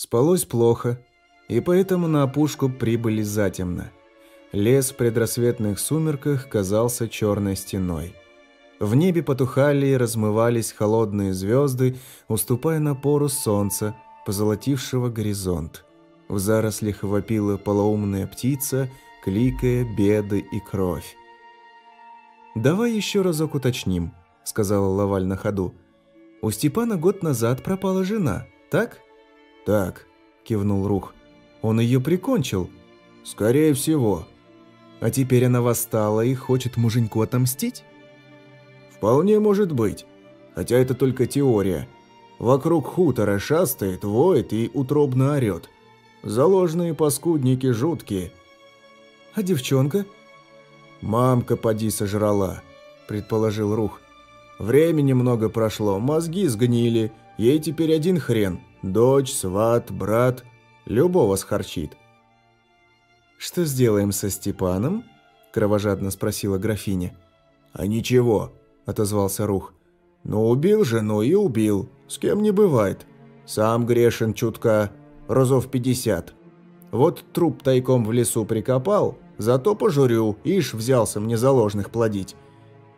Спалось плохо, и поэтому на опушку прибыли затемно. Лес в предрассветных сумерках казался черной стеной. В небе потухали и размывались холодные звезды, уступая напору солнца, позолотившего горизонт. В зарослях вопила полоумная птица, кликая беды и кровь. «Давай еще разок уточним», — сказала Лаваль на ходу. «У Степана год назад пропала жена, так?» «Так», — кивнул Рух. «Он ее прикончил?» «Скорее всего». «А теперь она восстала и хочет муженьку отомстить?» «Вполне может быть. Хотя это только теория. Вокруг хутора шастает, воет и утробно орет. Заложные паскудники жуткие». «А девчонка?» «Мамка поди сожрала», — предположил Рух. «Времени много прошло, мозги сгнили, ей теперь один хрен. Дочь, сват, брат, любого схарчит». «Что сделаем со Степаном?» – кровожадно спросила графиня. «А ничего», – отозвался Рух. «Ну, убил жену и убил. С кем не бывает. Сам грешен чутка, разов пятьдесят. Вот труп тайком в лесу прикопал, зато пожурю, ишь взялся мне заложных плодить».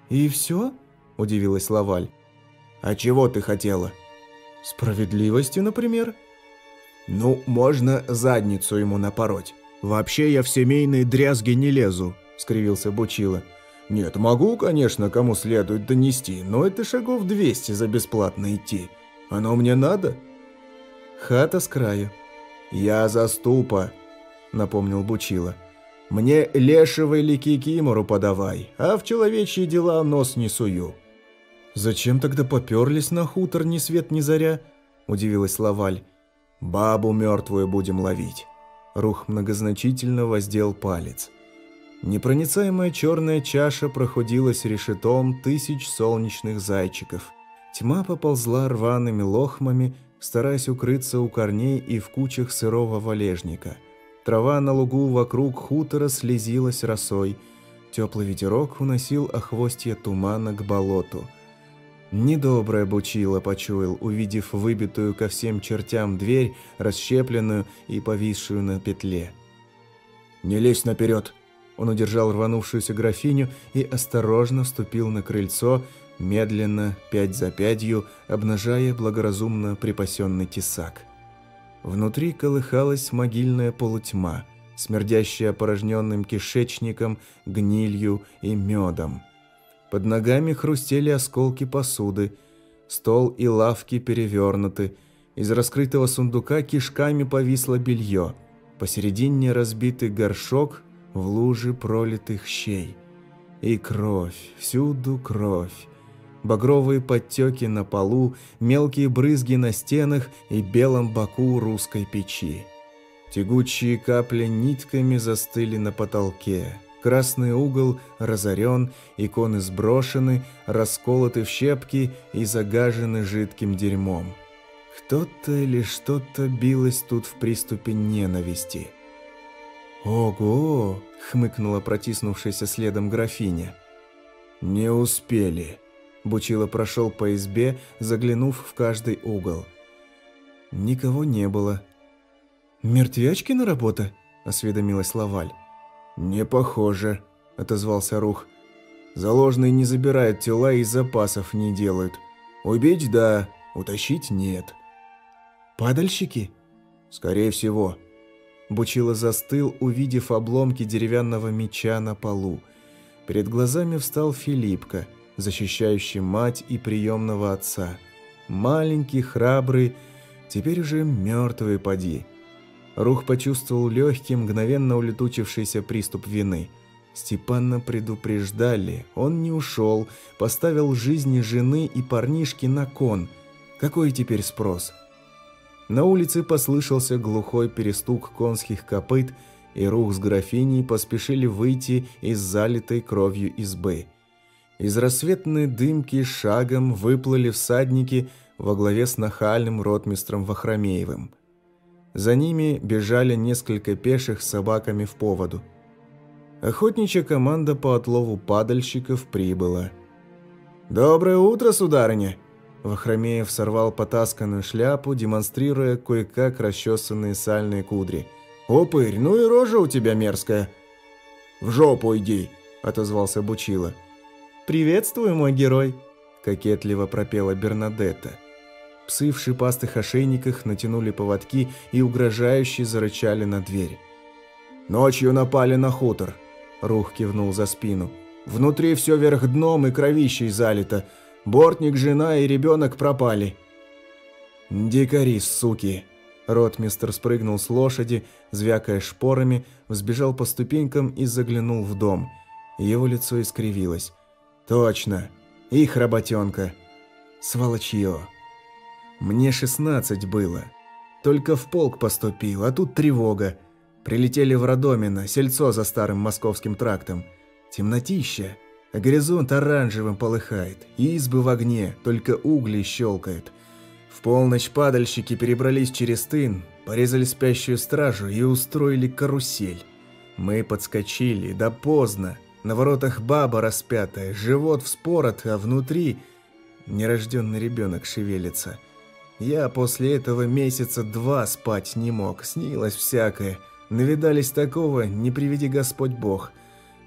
«И все?» – удивилась Лаваль. «А чего ты хотела?» «Справедливости, например?» «Ну, можно задницу ему напороть. «Вообще я в семейные дрязги не лезу», – скривился Бучила. «Нет, могу, конечно, кому следует донести, но это шагов 200 за бесплатно идти. Оно мне надо?» «Хата с краю». «Я заступа», – напомнил Бучила. «Мне лешего или кикимору подавай, а в человечьи дела нос не сую». «Зачем тогда поперлись на хутор ни свет ни заря?» – удивилась Лаваль. «Бабу мертвую будем ловить». Рух многозначительно воздел палец. Непроницаемая черная чаша проходилась решетом тысяч солнечных зайчиков. Тьма поползла рваными лохмами, стараясь укрыться у корней и в кучах сырого валежника. Трава на лугу вокруг хутора слезилась росой. Теплый ветерок уносил охвостье тумана к болоту – Недоброе бучило почуял, увидев выбитую ко всем чертям дверь, расщепленную и повисшую на петле. «Не лезь наперед!» Он удержал рванувшуюся графиню и осторожно вступил на крыльцо, медленно, пять за пятью, обнажая благоразумно припасенный тесак. Внутри колыхалась могильная полутьма, смердящая опорожненным кишечником, гнилью и медом. Под ногами хрустели осколки посуды, стол и лавки перевернуты, из раскрытого сундука кишками повисло белье, посередине разбитый горшок в луже пролитых щей. И кровь, всюду кровь. Багровые подтеки на полу, мелкие брызги на стенах и белом боку русской печи. Тягучие капли нитками застыли на потолке. Красный угол разорен, иконы сброшены, расколоты в щепки и загажены жидким дерьмом. Кто-то или что-то билось тут в приступе ненависти. «Ого!» — хмыкнула протиснувшаяся следом графиня. «Не успели!» — Бучило прошел по избе, заглянув в каждый угол. Никого не было. «Мертвячки на работа?» — осведомилась Лаваль. «Не похоже», – отозвался Рух. «Заложные не забирают тела и запасов не делают. Убить – да, утащить – нет». «Падальщики?» «Скорее всего». Бучило застыл, увидев обломки деревянного меча на полу. Перед глазами встал Филиппка, защищающий мать и приемного отца. Маленький, храбрый, теперь уже мертвый поди. Рух почувствовал легкий, мгновенно улетучившийся приступ вины. Степана предупреждали, он не ушел, поставил жизни жены и парнишки на кон. Какой теперь спрос? На улице послышался глухой перестук конских копыт, и Рух с графиней поспешили выйти из залитой кровью избы. Из рассветной дымки шагом выплыли всадники во главе с нахальным ротмистром Вахромеевым – за ними бежали несколько пеших с собаками в поводу. Охотничья команда по отлову падальщиков прибыла. «Доброе утро, сударыня!» Вахромеев сорвал потасканную шляпу, демонстрируя кое-как расчесанные сальные кудри. «Опырь, ну и рожа у тебя мерзкая!» «В жопу иди!» – отозвался Бучила. «Приветствую, мой герой!» – кокетливо пропела Бернадетта. Псы в шипастых ошейниках натянули поводки и угрожающе зарычали на дверь. «Ночью напали на хутор», – Рух кивнул за спину. «Внутри все вверх дном и кровищей залито. Бортник, жена и ребенок пропали». «Дикари, суки!» Ротмистр спрыгнул с лошади, звякая шпорами, взбежал по ступенькам и заглянул в дом. Его лицо искривилось. «Точно! Их работенка! Сволочье!» «Мне шестнадцать было. Только в полк поступил, а тут тревога. Прилетели в Родомино, сельцо за старым московским трактом. Темнотища, а горизонт оранжевым полыхает, избы в огне, только угли щелкают». В полночь падальщики перебрались через тын, порезали спящую стражу и устроили карусель. Мы подскочили, да поздно. На воротах баба распятая, живот вспорот, а внутри нерожденный ребенок шевелится. Я после этого месяца два спать не мог, снилось всякое. Навидались такого, не приведи Господь Бог.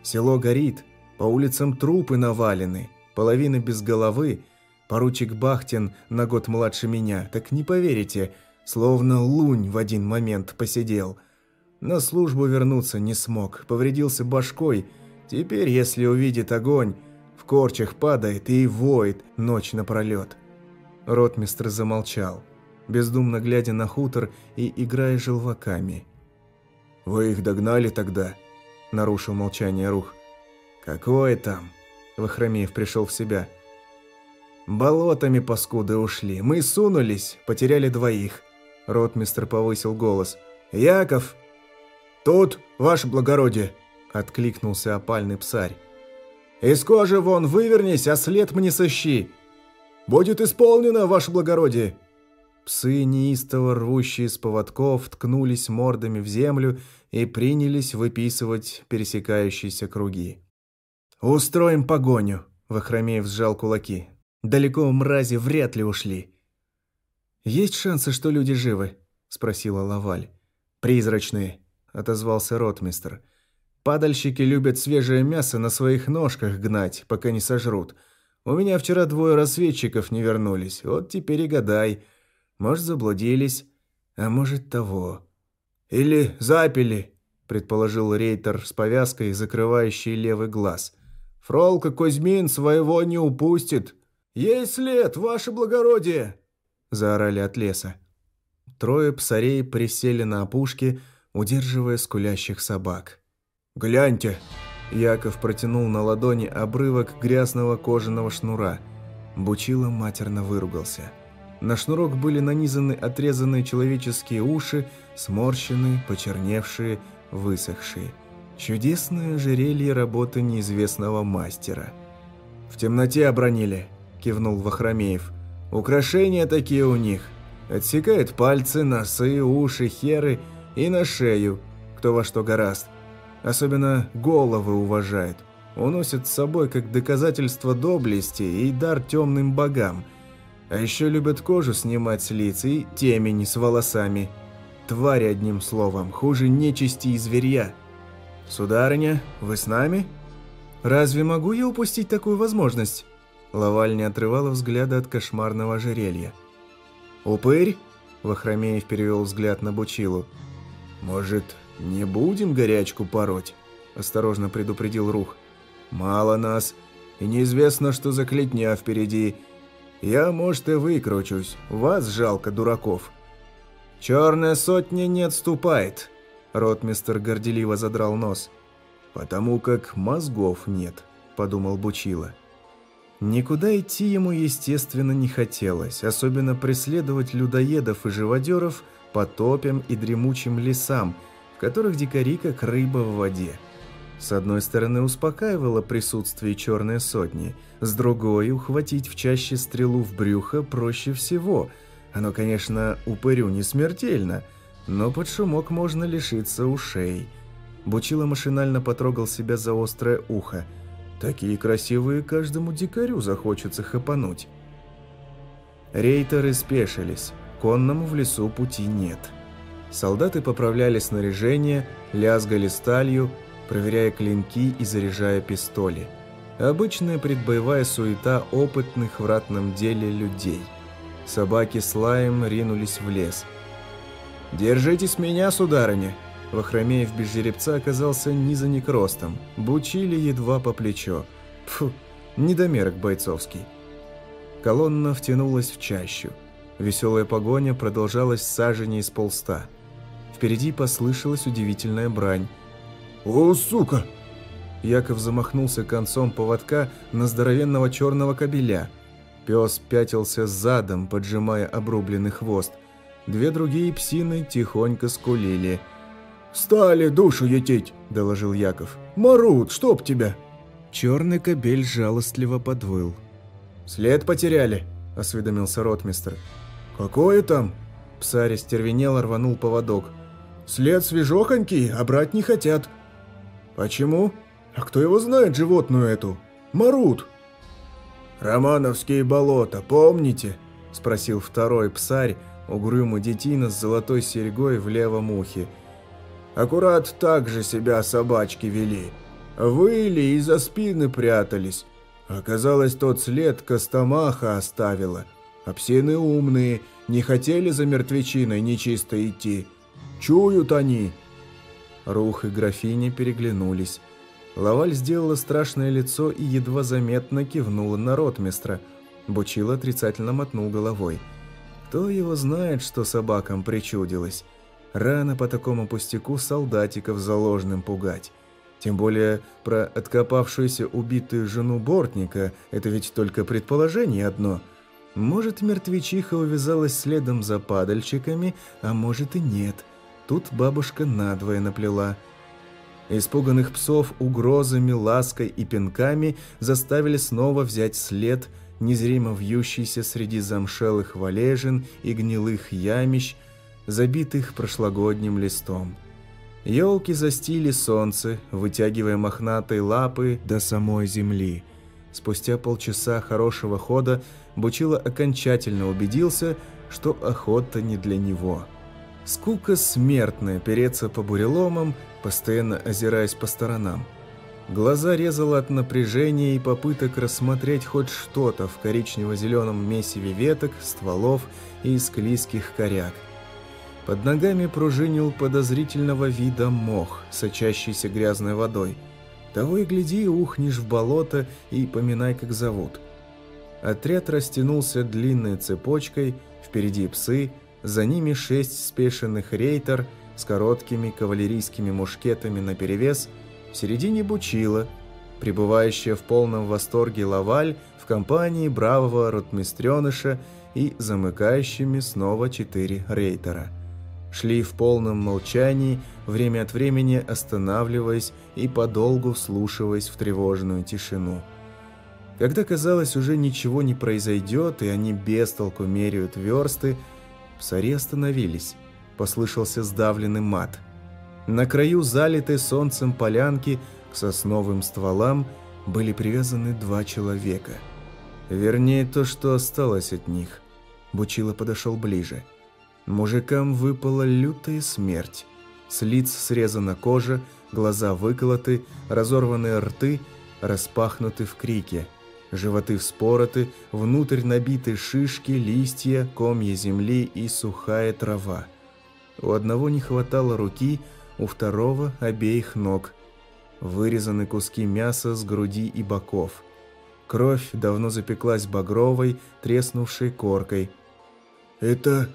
Село горит, по улицам трупы навалены, половина без головы – Поручик Бахтин на год младше меня, так не поверите, словно лунь в один момент посидел. На службу вернуться не смог, повредился башкой. Теперь, если увидит огонь, в корчах падает и воет ночь напролет. Ротмистр замолчал, бездумно глядя на хутор и играя желваками. «Вы их догнали тогда?» – нарушил молчание Рух. «Какое там?» – Вахромеев пришел в себя – Болотами паскуды ушли. Мы сунулись, потеряли двоих. Ротмистр повысил голос. «Яков!» «Тут, ваше благородие!» Откликнулся опальный псарь. «Из кожи вон вывернись, а след мне сыщи!» «Будет исполнено, ваше благородие!» Псы, неистово рвущие с поводков, ткнулись мордами в землю и принялись выписывать пересекающиеся круги. «Устроим погоню!» – Вахромеев сжал кулаки. Далеко мрази вряд ли ушли. «Есть шансы, что люди живы?» – спросила Лаваль. «Призрачные», – отозвался ротмистр. «Падальщики любят свежее мясо на своих ножках гнать, пока не сожрут. У меня вчера двое рассветчиков не вернулись, вот теперь и гадай. Может, заблудились, а может, того». «Или запили», – предположил рейтер с повязкой, закрывающей левый глаз. «Фролка Кузьмин своего не упустит». «Есть след, ваше благородие!» – заорали от леса. Трое псарей присели на опушке, удерживая скулящих собак. «Гляньте!» Яков протянул на ладони обрывок грязного кожаного шнура. Бучило матерно выругался. На шнурок были нанизаны отрезанные человеческие уши, сморщенные, почерневшие, высохшие. Чудесное ожерелье работы неизвестного мастера. «В темноте обронили», кивнул Вахромеев. «Украшения такие у них. Отсекают пальцы, носы, уши, херы и на шею, кто во что гораст. Особенно головы уважают. Уносят с собой как доказательство доблести и дар темным богам. А еще любят кожу снимать с лиц и темень с волосами. Твари, одним словом, хуже нечисти и зверья. Сударыня, вы с нами?» «Разве могу я упустить такую возможность?» Лаваль не отрывала взгляда от кошмарного ожерелья. «Упырь?» – Вахромеев перевел взгляд на Бучилу. «Может, не будем горячку пороть?» – осторожно предупредил Рух. «Мало нас, и неизвестно, что за клетня впереди. Я, может, и выкручусь, вас жалко, дураков». «Черная сотня не отступает», – ротмистер горделиво задрал нос. «Потому как мозгов нет», – подумал Бучила. Никуда идти ему, естественно, не хотелось, особенно преследовать людоедов и живодеров по топям и дремучим лесам, которых дикари как рыба в воде. С одной стороны, успокаивало присутствие черной сотни, с другой, ухватить в чаще стрелу в брюхо проще всего. Оно, конечно, упырю не смертельно, но под шумок можно лишиться ушей. Бучило машинально потрогал себя за острое ухо – Такие красивые каждому дикарю захочется хапануть. Рейтеры спешились, конному в лесу пути нет. Солдаты поправляли снаряжение, лязгали сталью, проверяя клинки и заряжая пистоли. Обычная предбоевая суета опытных в ратном деле людей. Собаки с лаем ринулись в лес. «Держитесь меня, сударыня!» Вахромеев без жеребца оказался низанек ростом, бучили едва по плечо. Фу, недомерок бойцовский. Колонна втянулась в чащу. Веселая погоня продолжалась саженей с полста. Впереди послышалась удивительная брань. «О, сука!» Яков замахнулся концом поводка на здоровенного черного кобеля. Пес пятился задом, поджимая обрубленный хвост. Две другие псины тихонько скулили. «Стали душу етить!» – доложил Яков. «Марут, чтоб тебя!» Черный кобель жалостливо подвыл. «След потеряли», – осведомился ротмистр. «Какое там?» Псарь стервенело рванул поводок. «След свежохонький, а брать не хотят». «Почему?» «А кто его знает, животную эту? Марут!» «Романовские болота, помните?» – спросил второй псарь, угрюмый детина с золотой серьгой в левом ухе. «Аккурат так же себя собачки вели. Выли и за спины прятались. Оказалось, тот след Костомаха оставила. А псины умные, не хотели за мертвечиной нечисто идти. Чуют они». Рух и графиня переглянулись. Лаваль сделала страшное лицо и едва заметно кивнула на ротмистра. Бучил отрицательно мотнул головой. Кто его знает, что собакам причудилось? Рано по такому пустяку солдатиков заложным пугать. Тем более про откопавшуюся убитую жену Бортника – это ведь только предположение одно. Может, мертвечиха увязалась следом за падальщиками, а может и нет. Тут бабушка надвое наплела – Испуганных псов угрозами, лаской и пинками заставили снова взять след, незримо вьющийся среди замшелых валежин и гнилых ямищ, забитых прошлогодним листом. Елки застили солнце, вытягивая мохнатые лапы до самой земли. Спустя полчаса хорошего хода Бучило окончательно убедился, что охота не для него. Скука смертная переться по буреломам, постоянно озираясь по сторонам. Глаза резало от напряжения и попыток рассмотреть хоть что-то в коричнево-зеленом месиве веток, стволов и склизких коряк. Под ногами пружинил подозрительного вида мох, сочащийся грязной водой. Того и гляди, ухнешь в болото и поминай, как зовут. Отряд растянулся длинной цепочкой, впереди псы – за ними шесть спешенных рейтер с короткими кавалерийскими мушкетами наперевес, в середине Бучила, пребывающая в полном восторге Лаваль в компании бравого ротмистреныша и замыкающими снова четыре рейтера. Шли в полном молчании, время от времени останавливаясь и подолгу вслушиваясь в тревожную тишину. Когда казалось уже ничего не произойдет, и они без толку меряют версты, Псари остановились. Послышался сдавленный мат. На краю залитой солнцем полянки к сосновым стволам были привязаны два человека. Вернее, то, что осталось от них. Бучило подошел ближе. Мужикам выпала лютая смерть. С лиц срезана кожа, глаза выколоты, разорванные рты распахнуты в крике – Животы вспороты, внутрь набиты шишки, листья, комья земли и сухая трава. У одного не хватало руки, у второго – обеих ног. Вырезаны куски мяса с груди и боков. Кровь давно запеклась багровой, треснувшей коркой. «Это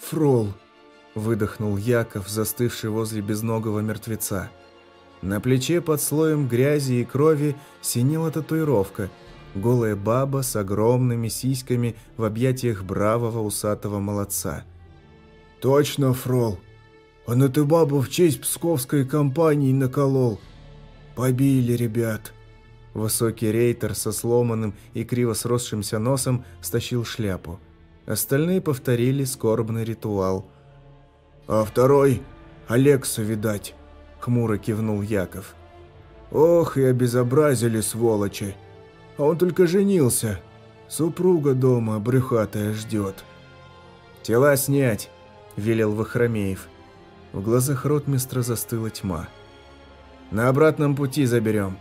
фрол», – выдохнул Яков, застывший возле безногого мертвеца. На плече под слоем грязи и крови синела татуировка – голая баба с огромными сиськами в объятиях бравого усатого молодца. «Точно, Фрол! Он эту бабу в честь псковской компании наколол. Побили ребят!» Высокий рейтер со сломанным и криво сросшимся носом стащил шляпу. Остальные повторили скорбный ритуал. «А второй — Алексу, видать!» — хмуро кивнул Яков. «Ох, и обезобразили сволочи! А он только женился. Супруга дома брюхатая ждет». «Тела снять!» – велел Вахромеев. В глазах ротмистра застыла тьма. «На обратном пути заберем».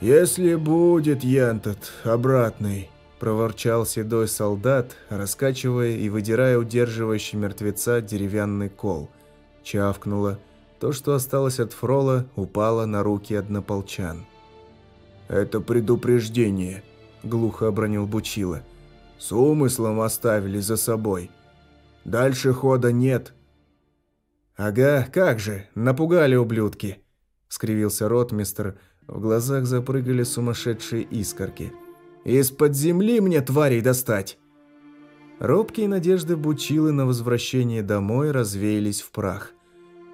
«Если будет янтот обратный», – проворчал седой солдат, раскачивая и выдирая удерживающий мертвеца деревянный кол. Чавкнуло. То, что осталось от фрола, упало на руки однополчан. «Это предупреждение», – глухо обронил Бучила. «С умыслом оставили за собой. Дальше хода нет». «Ага, как же, напугали ублюдки», – скривился ротмистр. В глазах запрыгали сумасшедшие искорки. «Из-под земли мне тварей достать!» Робкие надежды Бучилы на возвращение домой развеялись в прах.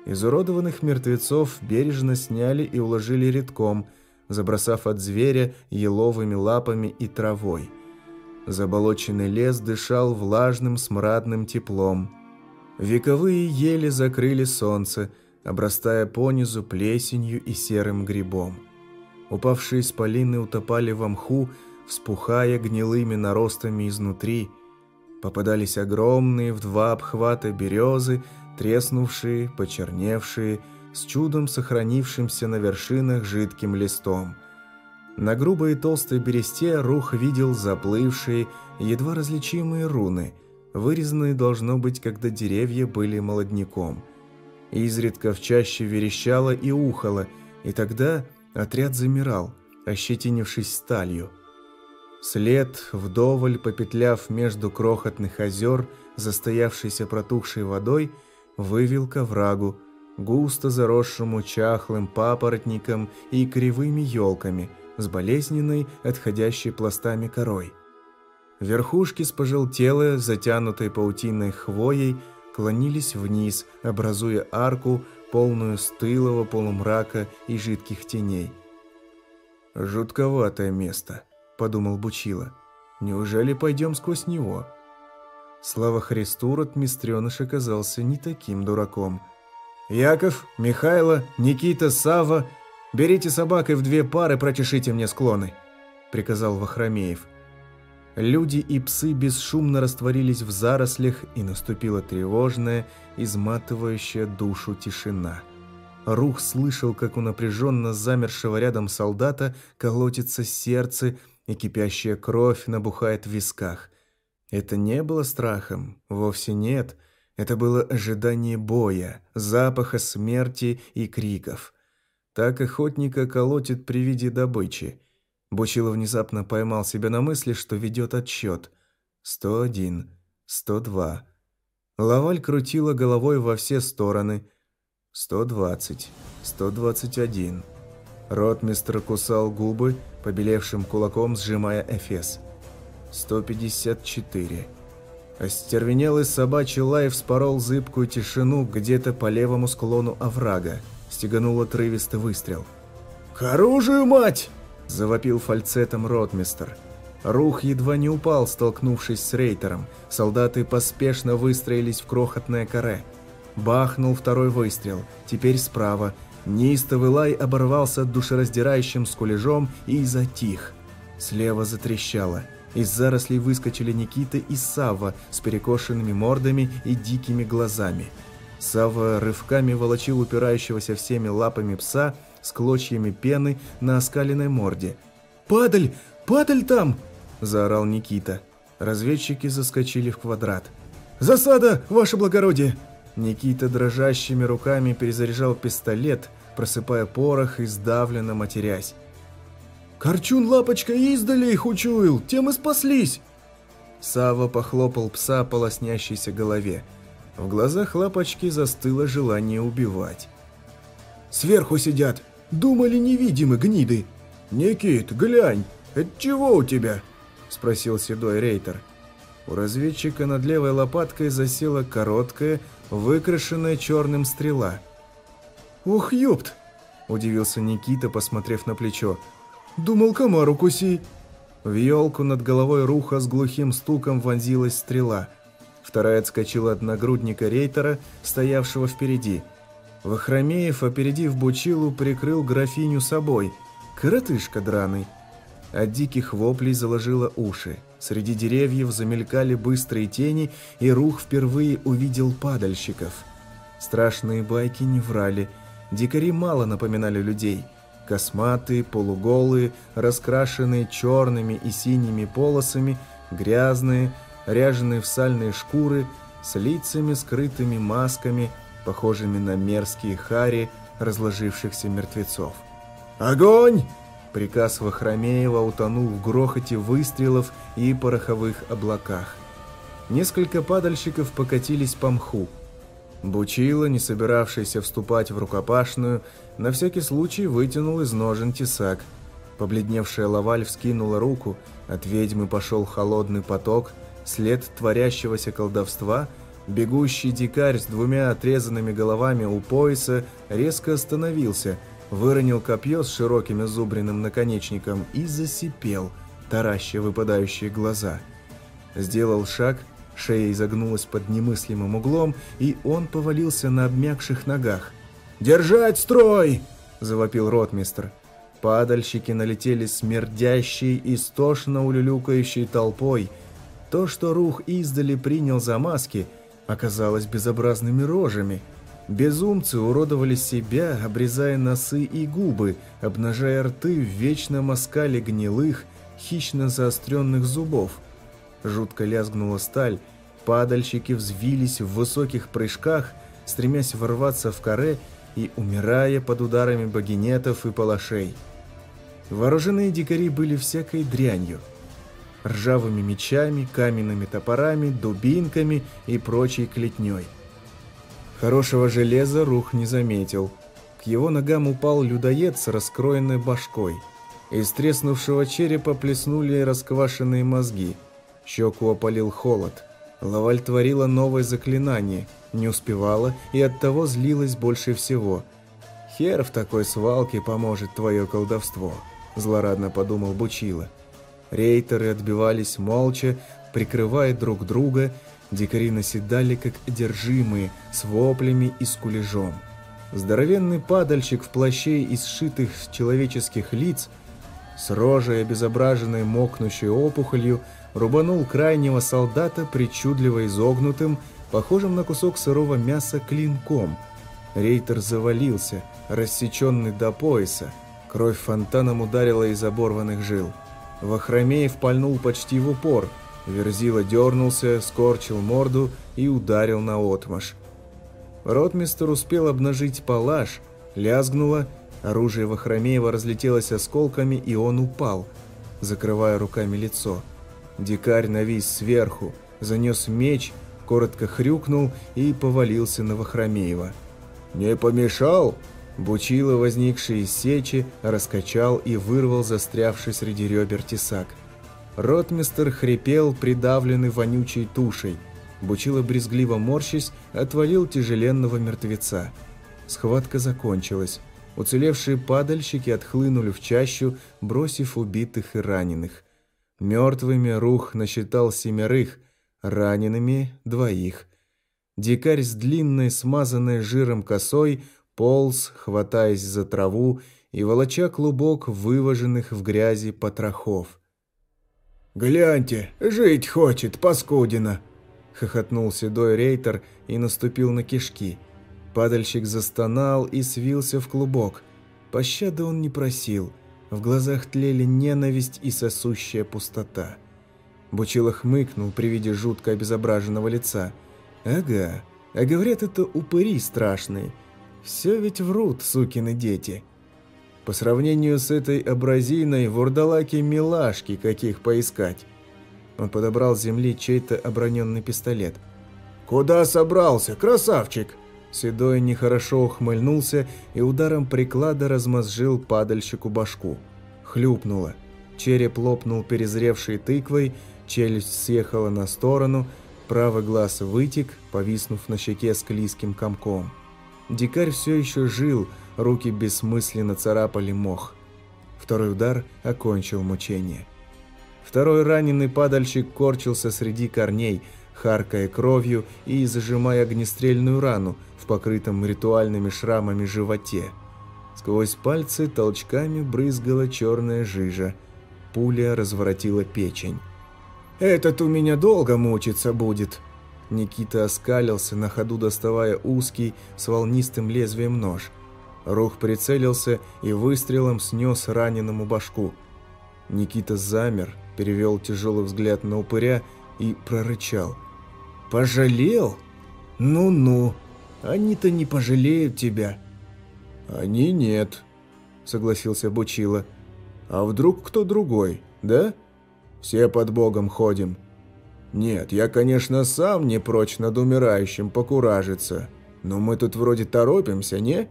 Изуродованных мертвецов бережно сняли и уложили редком, забросав от зверя еловыми лапами и травой – Заболоченный лес дышал влажным смрадным теплом. Вековые ели закрыли солнце, обрастая понизу плесенью и серым грибом. Упавшие исполины утопали в мху, вспухая гнилыми наростами изнутри. Попадались огромные в два обхвата березы, треснувшие, почерневшие, с чудом сохранившимся на вершинах жидким листом – на грубой и толстой бересте Рух видел заплывшие, едва различимые руны, вырезанные, должно быть, когда деревья были молодняком. Изредка в чаще верещало и ухало, и тогда отряд замирал, ощетинившись сталью. След, вдоволь попетляв между крохотных озер, застоявшейся протухшей водой, вывел к оврагу, густо заросшему чахлым папоротником и кривыми елками – с болезненной, отходящей пластами корой. Верхушки с пожелтелой, затянутой паутиной хвоей, клонились вниз, образуя арку, полную стылого полумрака и жидких теней. «Жутковатое место», — подумал Бучила. «Неужели пойдем сквозь него?» Слава Христу, ротмистреныш оказался не таким дураком. «Яков, Михайло, Никита, Сава «Берите собак и в две пары прочешите мне склоны», – приказал Вахромеев. Люди и псы бесшумно растворились в зарослях, и наступила тревожная, изматывающая душу тишина. Рух слышал, как у напряженно замершего рядом солдата колотится сердце, и кипящая кровь набухает в висках. Это не было страхом, вовсе нет. Это было ожидание боя, запаха смерти и криков – так охотника колотит при виде добычи. Бучило внезапно поймал себя на мысли, что ведет отсчет. Сто один, сто два. Лаваль крутила головой во все стороны. Сто двадцать, сто двадцать один. Ротмистр кусал губы, побелевшим кулаком сжимая эфес. Сто пятьдесят четыре. Остервенелый собачий лай вспорол зыбкую тишину где-то по левому склону оврага стеганул отрывистый выстрел. «К оружию, мать!» – завопил фальцетом ротмистер. Рух едва не упал, столкнувшись с рейтером. Солдаты поспешно выстроились в крохотное каре. Бахнул второй выстрел, теперь справа. Неистовый лай оборвался душераздирающим скулежом и затих. Слева затрещало. Из зарослей выскочили Никита и Савва с перекошенными мордами и дикими глазами – Сава рывками волочил упирающегося всеми лапами пса с клочьями пены на оскаленной морде. «Падаль! Падаль там!» – заорал Никита. Разведчики заскочили в квадрат. «Засада, ваше благородие!» Никита дрожащими руками перезаряжал пистолет, просыпая порох и сдавленно матерясь. «Корчун лапочка издали их учуял, тем и спаслись!» Сава похлопал пса по лоснящейся голове. В глазах лапочки застыло желание убивать. «Сверху сидят! Думали, невидимы гниды!» «Никит, глянь! Это чего у тебя?» – спросил седой рейтер. У разведчика над левой лопаткой засела короткая, выкрашенная черным стрела. «Ух, ёпт!» – удивился Никита, посмотрев на плечо. «Думал, комар укуси!» В елку над головой руха с глухим стуком вонзилась стрела – Вторая отскочила от нагрудника рейтера, стоявшего впереди. Вахромеев, опередив Бучилу, прикрыл графиню собой. Коротышка драный. От диких воплей заложило уши. Среди деревьев замелькали быстрые тени, и Рух впервые увидел падальщиков. Страшные байки не врали. Дикари мало напоминали людей. Косматые, полуголые, раскрашенные черными и синими полосами, грязные, ряженые в сальные шкуры, с лицами, скрытыми масками, похожими на мерзкие хари разложившихся мертвецов. «Огонь!» Приказ Вахромеева утонул в грохоте выстрелов и пороховых облаках. Несколько падальщиков покатились по мху. Бучила, не собиравшийся вступать в рукопашную, на всякий случай вытянул из ножен тесак. Побледневшая Лаваль вскинула руку, от ведьмы пошел холодный поток, след творящегося колдовства, бегущий дикарь с двумя отрезанными головами у пояса резко остановился – выронил копье с широким изубренным наконечником и засипел, тараща выпадающие глаза. Сделал шаг, шея изогнулась под немыслимым углом, и он повалился на обмякших ногах. «Держать строй!» – завопил ротмистр. Падальщики налетели смердящей, истошно улюлюкающей толпой. То, что Рух издали принял за маски, оказалось безобразными рожами – Безумцы уродовали себя, обрезая носы и губы, обнажая рты в вечном оскале гнилых, хищно заостренных зубов. Жутко лязгнула сталь, падальщики взвились в высоких прыжках, стремясь ворваться в каре и умирая под ударами багинетов и палашей. Вооруженные дикари были всякой дрянью. Ржавыми мечами, каменными топорами, дубинками и прочей клетней – Хорошего железа Рух не заметил. К его ногам упал людоед с раскроенной башкой. Из треснувшего черепа плеснули расквашенные мозги. Щеку опалил холод. Лаваль творила новое заклинание, не успевала и оттого злилась больше всего. «Хер в такой свалке поможет твое колдовство», – злорадно подумал Бучила. Рейтеры отбивались молча, прикрывая друг друга – Дикари наседали, как одержимые, с воплями и скулежом. Здоровенный падальщик в плаще из сшитых человеческих лиц, с рожей, обезображенной мокнущей опухолью, рубанул крайнего солдата причудливо изогнутым, похожим на кусок сырого мяса клинком. Рейтер завалился, рассеченный до пояса. Кровь фонтаном ударила из оборванных жил. Вахромеев пальнул почти в упор – Верзила дернулся, скорчил морду и ударил на отмаш. Ротмистер успел обнажить палаш, лязгнуло, оружие Вахромеева разлетелось осколками, и он упал, закрывая руками лицо. Дикарь навис сверху, занес меч, коротко хрюкнул и повалился на Вахромеева. «Не помешал?» Бучило, возникший из сечи, раскачал и вырвал застрявший среди ребер тесак. Ротмистер хрипел, придавленный вонючей тушей. Бучило брезгливо морщись, отвалил тяжеленного мертвеца. Схватка закончилась. Уцелевшие падальщики отхлынули в чащу, бросив убитых и раненых. Мертвыми Рух насчитал семерых, ранеными – двоих. Дикарь с длинной, смазанной жиром косой полз, хватаясь за траву и волоча клубок вываженных в грязи потрохов. «Гляньте, жить хочет, паскудина!» Хохотнул седой рейтер и наступил на кишки. Падальщик застонал и свился в клубок. Пощады он не просил. В глазах тлели ненависть и сосущая пустота. Бучило хмыкнул при виде жутко обезображенного лица. «Ага, а говорят, это упыри страшные. Все ведь врут, сукины дети». По сравнению с этой абразиной, вурдалаки милашки, каких поискать. Он подобрал с земли чей-то оброненный пистолет. «Куда собрался, красавчик?» Седой нехорошо ухмыльнулся и ударом приклада размозжил падальщику башку. Хлюпнуло. Череп лопнул перезревшей тыквой, челюсть съехала на сторону, правый глаз вытек, повиснув на щеке склизким комком. Дикарь все еще жил, руки бессмысленно царапали мох. Второй удар окончил мучение. Второй раненый падальщик корчился среди корней, харкая кровью и зажимая огнестрельную рану в покрытом ритуальными шрамами животе. Сквозь пальцы толчками брызгала черная жижа. пуля разворотила печень. «Этот у меня долго мучиться будет!» Никита оскалился, на ходу доставая узкий с волнистым лезвием нож. Рух прицелился и выстрелом снес раненому башку. Никита замер, перевел тяжелый взгляд на упыря и прорычал. «Пожалел? Ну-ну, они-то не пожалеют тебя». «Они нет», — согласился Бучила. «А вдруг кто другой, да? Все под Богом ходим». «Нет, я, конечно, сам не прочь над умирающим покуражиться, но мы тут вроде торопимся, не?»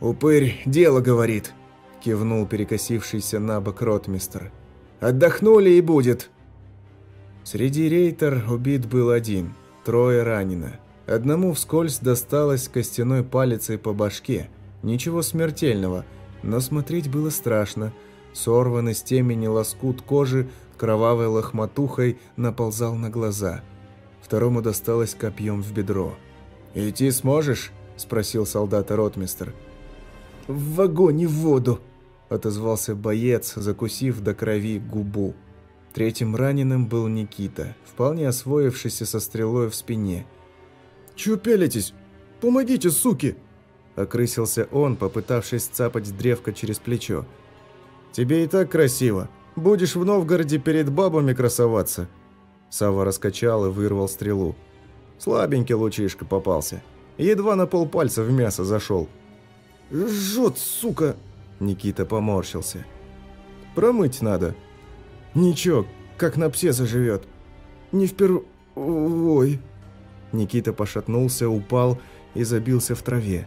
«Упырь дело говорит», — кивнул перекосившийся на бок ротмистр. «Отдохнули и будет». Среди рейтер убит был один, трое ранено. Одному вскользь досталось костяной палицей по башке. Ничего смертельного, но смотреть было страшно. Сорванный с темени лоскут кожи кровавой лохматухой наползал на глаза. Второму досталось копьем в бедро. «Идти сможешь?» – спросил солдата-ротмистр. «В огонь и в воду!» – отозвался боец, закусив до крови губу. Третьим раненым был Никита, вполне освоившийся со стрелой в спине. «Чё пялитесь? Помогите, суки!» Окрысился он, попытавшись цапать древко через плечо. «Тебе и так красиво. Будешь в Новгороде перед бабами красоваться». Сава раскачал и вырвал стрелу. Слабенький лучишка попался. Едва на полпальца в мясо зашел. «Жжет, сука!» Никита поморщился. «Промыть надо», Ничего, как на псе заживет. Не вперв... Никита пошатнулся, упал и забился в траве.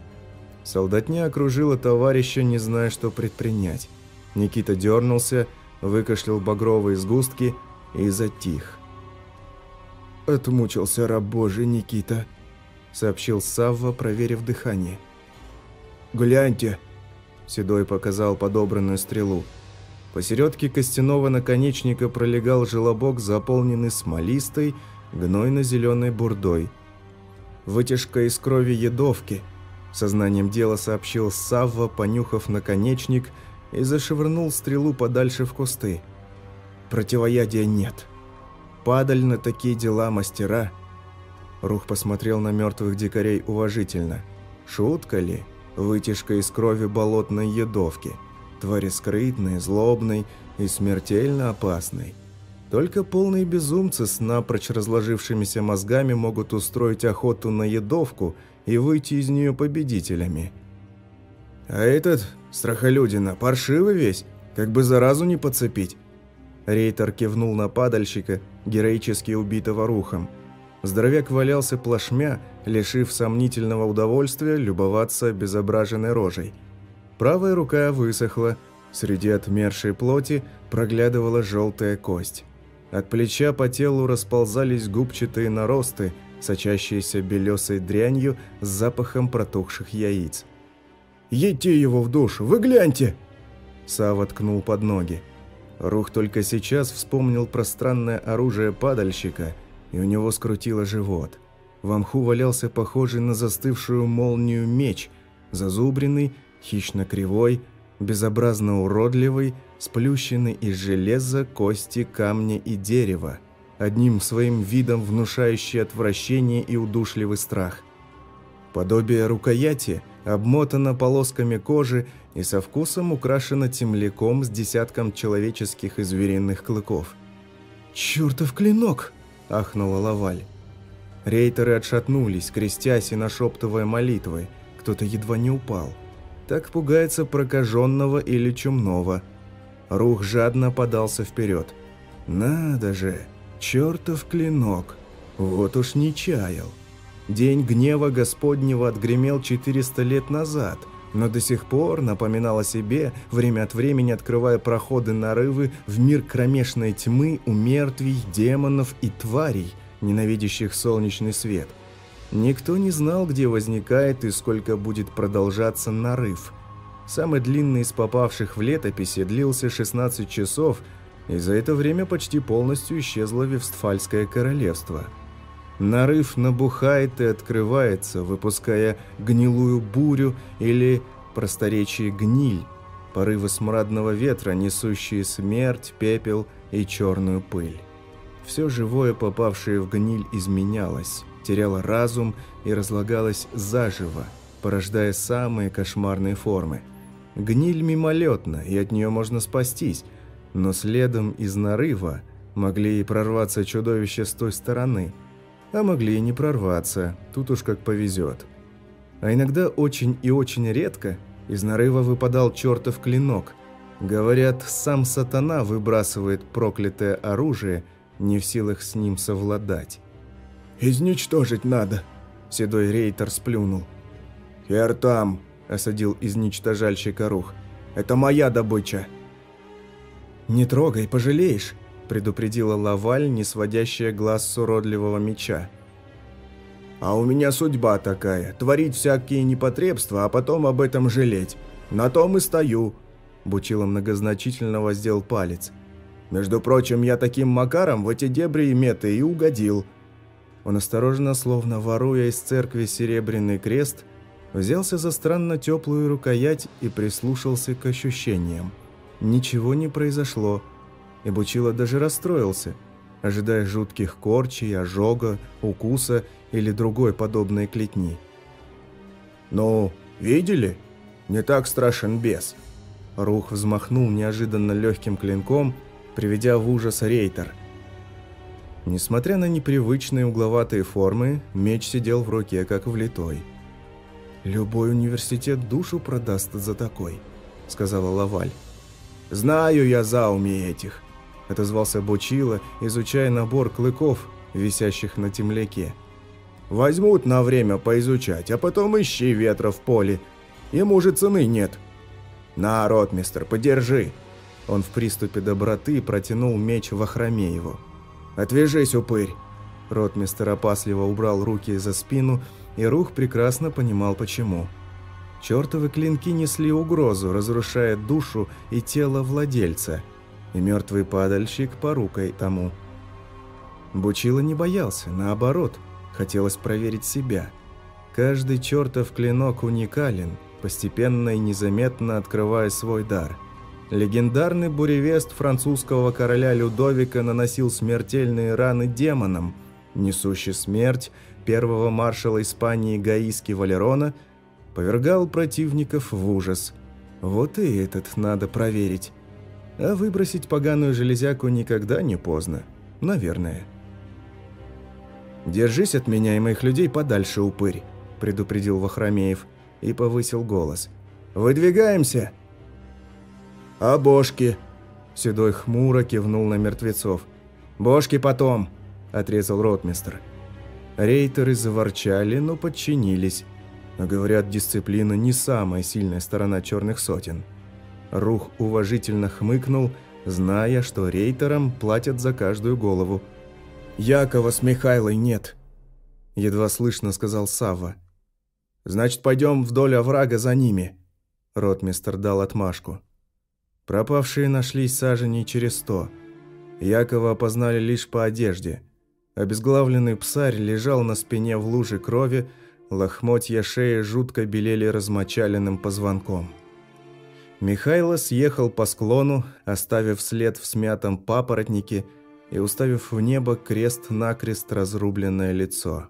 Солдатня окружила товарища, не зная, что предпринять. Никита дернулся, выкашлял багровые сгустки и затих. «Отмучился раб Божий Никита», — сообщил Савва, проверив дыхание. «Гляньте!» — Седой показал подобранную стрелу. Посередке костяного наконечника пролегал желобок, заполненный смолистой, гнойно-зеленой бурдой. Вытяжка из крови едовки. Сознанием дела сообщил Савва, понюхав наконечник, и зашвырнул стрелу подальше в кусты. Противоядия нет. Падаль на такие дела мастера. Рух посмотрел на мертвых дикарей уважительно. Шутка ли? Вытяжка из крови болотной едовки – твари скрытной, злобной и смертельно опасной. Только полные безумцы с напрочь разложившимися мозгами могут устроить охоту на едовку и выйти из нее победителями. А этот, страхолюдина, паршивый весь, как бы заразу не подцепить. Рейтер кивнул на падальщика, героически убитого рухом. Здоровяк валялся плашмя, лишив сомнительного удовольствия любоваться безображенной рожей – Правая рука высохла, среди отмершей плоти проглядывала желтая кость. От плеча по телу расползались губчатые наросты, сочащиеся белесой дрянью с запахом протухших яиц. «Едьте его в душ, вы гляньте!» Сава ткнул под ноги. Рух только сейчас вспомнил про странное оружие падальщика, и у него скрутило живот. В мху валялся похожий на застывшую молнию меч, зазубренный хищно-кривой, безобразно уродливый, сплющенный из железа, кости, камня и дерева, одним своим видом внушающий отвращение и удушливый страх. Подобие рукояти обмотано полосками кожи и со вкусом украшено темляком с десятком человеческих и звериных клыков. «Чертов клинок!» – ахнула Лаваль. Рейтеры отшатнулись, крестясь и нашептывая молитвы. Кто-то едва не упал – так пугается прокаженного или чумного. Рух жадно подался вперед. «Надо же! Чертов клинок! Вот уж не чаял!» День гнева Господнего отгремел 400 лет назад, но до сих пор напоминал о себе, время от времени открывая проходы нарывы в мир кромешной тьмы у мертвей, демонов и тварей, ненавидящих солнечный свет. Никто не знал, где возникает и сколько будет продолжаться нарыв. Самый длинный из попавших в летописи длился 16 часов, и за это время почти полностью исчезло Вестфальское королевство. Нарыв набухает и открывается, выпуская гнилую бурю или просторечие гниль, порывы смрадного ветра, несущие смерть, пепел и черную пыль. Все живое, попавшее в гниль, изменялось, теряло разум и разлагалось заживо, порождая самые кошмарные формы. Гниль мимолетна, и от нее можно спастись, но следом из нарыва могли и прорваться чудовища с той стороны, а могли и не прорваться, тут уж как повезет. А иногда очень и очень редко из нарыва выпадал чертов клинок. Говорят, сам сатана выбрасывает проклятое оружие, не в силах с ним совладать. «Изничтожить надо», — седой рейтер сплюнул. «Хер там», — осадил изничтожальщик Рух. «Это моя добыча». «Не трогай, пожалеешь», — предупредила Лаваль, не сводящая глаз с уродливого меча. «А у меня судьба такая – творить всякие непотребства, а потом об этом жалеть. На том и стою», – Бучило многозначительно воздел палец. «Между прочим, я таким макаром в эти дебри и меты и угодил». Он осторожно, словно воруя из церкви серебряный крест, взялся за странно теплую рукоять и прислушался к ощущениям. Ничего не произошло, и Бучило даже расстроился, ожидая жутких корчей, ожога, укуса или другой подобной клетни. «Ну, видели? Не так страшен бес». Рух взмахнул неожиданно легким клинком, приведя в ужас рейтер. Несмотря на непривычные угловатые формы, меч сидел в руке, как влитой. «Любой университет душу продаст за такой», — сказала Лаваль. «Знаю я зауми этих», — отозвался Бучила, изучая набор клыков, висящих на темляке. Возьмут на время поизучать, а потом ищи ветра в поле. Ему же цены нет. На, ротмистер, подержи. Он в приступе доброты протянул меч Вахромееву. «Отвяжись, упырь!» Ротмистер опасливо убрал руки за спину, и Рух прекрасно понимал, почему. Чертовы клинки несли угрозу, разрушая душу и тело владельца, и мертвый падальщик порукой тому. Бучила не боялся, наоборот – Хотелось проверить себя. Каждый чертов клинок уникален, постепенно и незаметно открывая свой дар. Легендарный буревест французского короля Людовика наносил смертельные раны демонам. Несущий смерть первого маршала Испании Гаиски Валерона повергал противников в ужас. Вот и этот надо проверить. А выбросить поганую железяку никогда не поздно. Наверное. «Держись от меня и моих людей подальше, упырь», – предупредил Вахромеев и повысил голос. «Выдвигаемся!» «А бошки?» – Седой хмуро кивнул на мертвецов. «Бошки потом!» – отрезал ротмистр. Рейтеры заворчали, но подчинились. Говорят, дисциплина не самая сильная сторона черных сотен. Рух уважительно хмыкнул, зная, что рейтерам платят за каждую голову – «Якова с Михайлой нет», — едва слышно сказал Савва. «Значит, пойдем вдоль оврага за ними», — ротмистер дал отмашку. Пропавшие нашлись саженей через сто. Якова опознали лишь по одежде. Обезглавленный псарь лежал на спине в луже крови, лохмотья шеи жутко белели размочаленным позвонком. Михайло съехал по склону, оставив след в смятом папоротнике — и, уставив в небо, крест-накрест разрубленное лицо.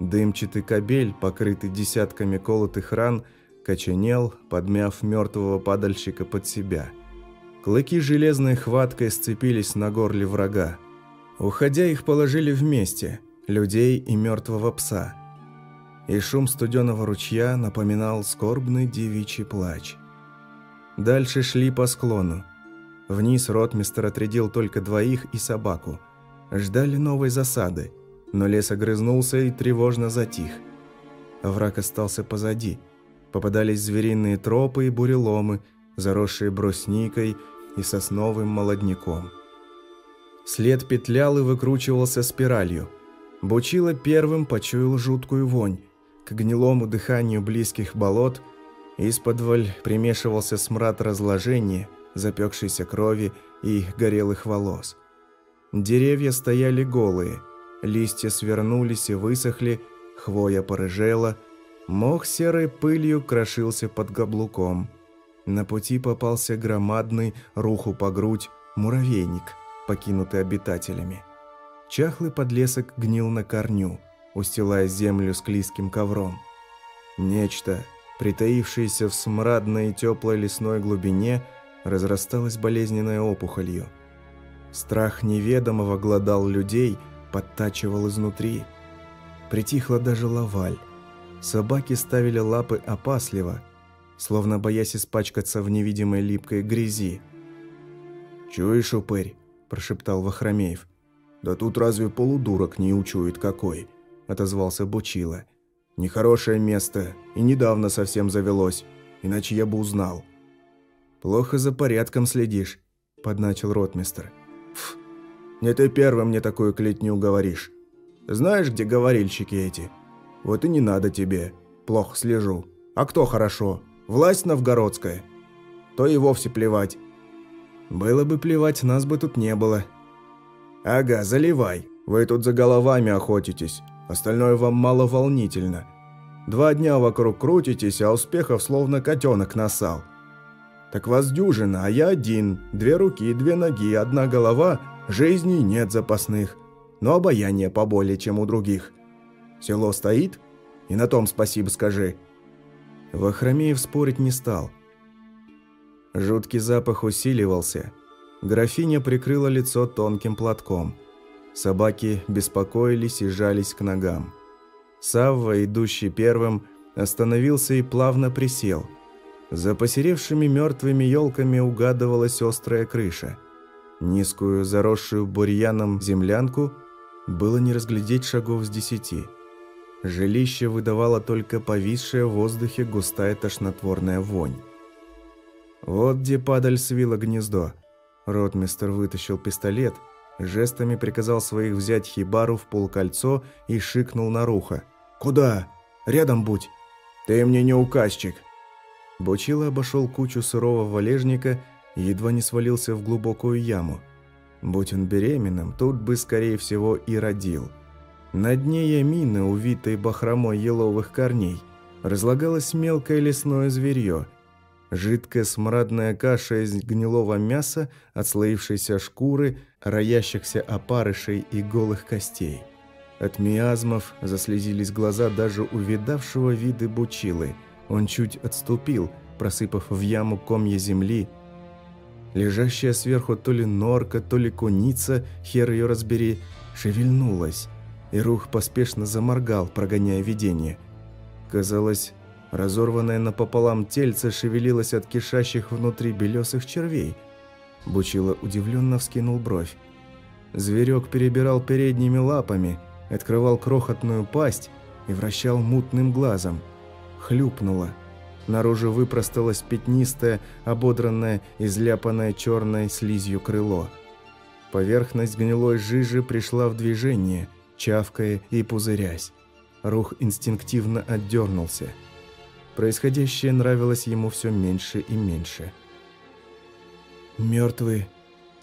Дымчатый кобель, покрытый десятками колотых ран, коченел, подмяв мертвого падальщика под себя. Клыки железной хваткой сцепились на горле врага. Уходя, их положили вместе, людей и мертвого пса. И шум студеного ручья напоминал скорбный девичий плач. Дальше шли по склону. Вниз ротмистер отрядил только двоих и собаку. Ждали новой засады, но лес огрызнулся и тревожно затих. Враг остался позади. Попадались звериные тропы и буреломы, заросшие брусникой и сосновым молодняком. След петлял и выкручивался спиралью. Бучило первым почуял жуткую вонь. К гнилому дыханию близких болот из-под примешивался смрад разложения – запекшейся крови и горелых волос. Деревья стояли голые, листья свернулись и высохли, хвоя порыжела, мох серой пылью крошился под габлуком. На пути попался громадный, руху по грудь, муравейник, покинутый обитателями. Чахлый подлесок гнил на корню, устилая землю склизким ковром. Нечто, притаившееся в смрадной и теплой лесной глубине, разрасталось болезненной опухолью. Страх неведомого глодал людей, подтачивал изнутри. Притихла даже лаваль. Собаки ставили лапы опасливо, словно боясь испачкаться в невидимой липкой грязи. «Чуешь, упырь?» – прошептал Вахромеев. «Да тут разве полудурок не учует какой?» – отозвался Бучила. «Нехорошее место, и недавно совсем завелось, иначе я бы узнал». «Плохо за порядком следишь», – подначил ротмистр. «Ф, не ты первым мне такую клетню говоришь. Знаешь, где говорильщики эти? Вот и не надо тебе. Плохо слежу. А кто хорошо? Власть новгородская. То и вовсе плевать. Было бы плевать, нас бы тут не было. Ага, заливай. Вы тут за головами охотитесь. Остальное вам мало волнительно. Два дня вокруг крутитесь, а успехов словно котенок насал. Так вас дюжина, а я один. Две руки, две ноги, одна голова. Жизни нет запасных. Но обаяние поболее, чем у других. Село стоит? И на том спасибо скажи. Вахромеев спорить не стал. Жуткий запах усиливался. Графиня прикрыла лицо тонким платком. Собаки беспокоились и жались к ногам. Савва, идущий первым, остановился и плавно присел. За посеревшими мертвыми елками угадывалась острая крыша. Низкую, заросшую бурьяном землянку было не разглядеть шагов с десяти – Жилище выдавало только повисшая в воздухе густая тошнотворная вонь. Вот где падаль свила гнездо. Ротмистер вытащил пистолет, жестами приказал своих взять хибару в полкольцо и шикнул на рухо. «Куда? Рядом будь! Ты мне не указчик!» Бучило обошел кучу сырого валежника и едва не свалился в глубокую яму. Будь он беременным, тут бы, скорее всего, и родил – на дне ямины, увитой бахромой еловых корней, разлагалось мелкое лесное зверье. Жидкая смрадная каша из гнилого мяса, отслоившейся шкуры, роящихся опарышей и голых костей. От миазмов заслезились глаза даже увидавшего виды бучилы. Он чуть отступил, просыпав в яму комья земли. Лежащая сверху то ли норка, то ли куница, хер ее разбери, шевельнулась и Рух поспешно заморгал, прогоняя видение. Казалось, разорванное напополам тельце шевелилось от кишащих внутри белесых червей. Бучило удивленно вскинул бровь. Зверек перебирал передними лапами, открывал крохотную пасть и вращал мутным глазом. Хлюпнуло. Наружу выпросталось пятнистое, ободранное, изляпанное черной слизью крыло. Поверхность гнилой жижи пришла в движение – чавкая и пузырясь. Рух инстинктивно отдернулся. Происходящее нравилось ему все меньше и меньше. «Мертвые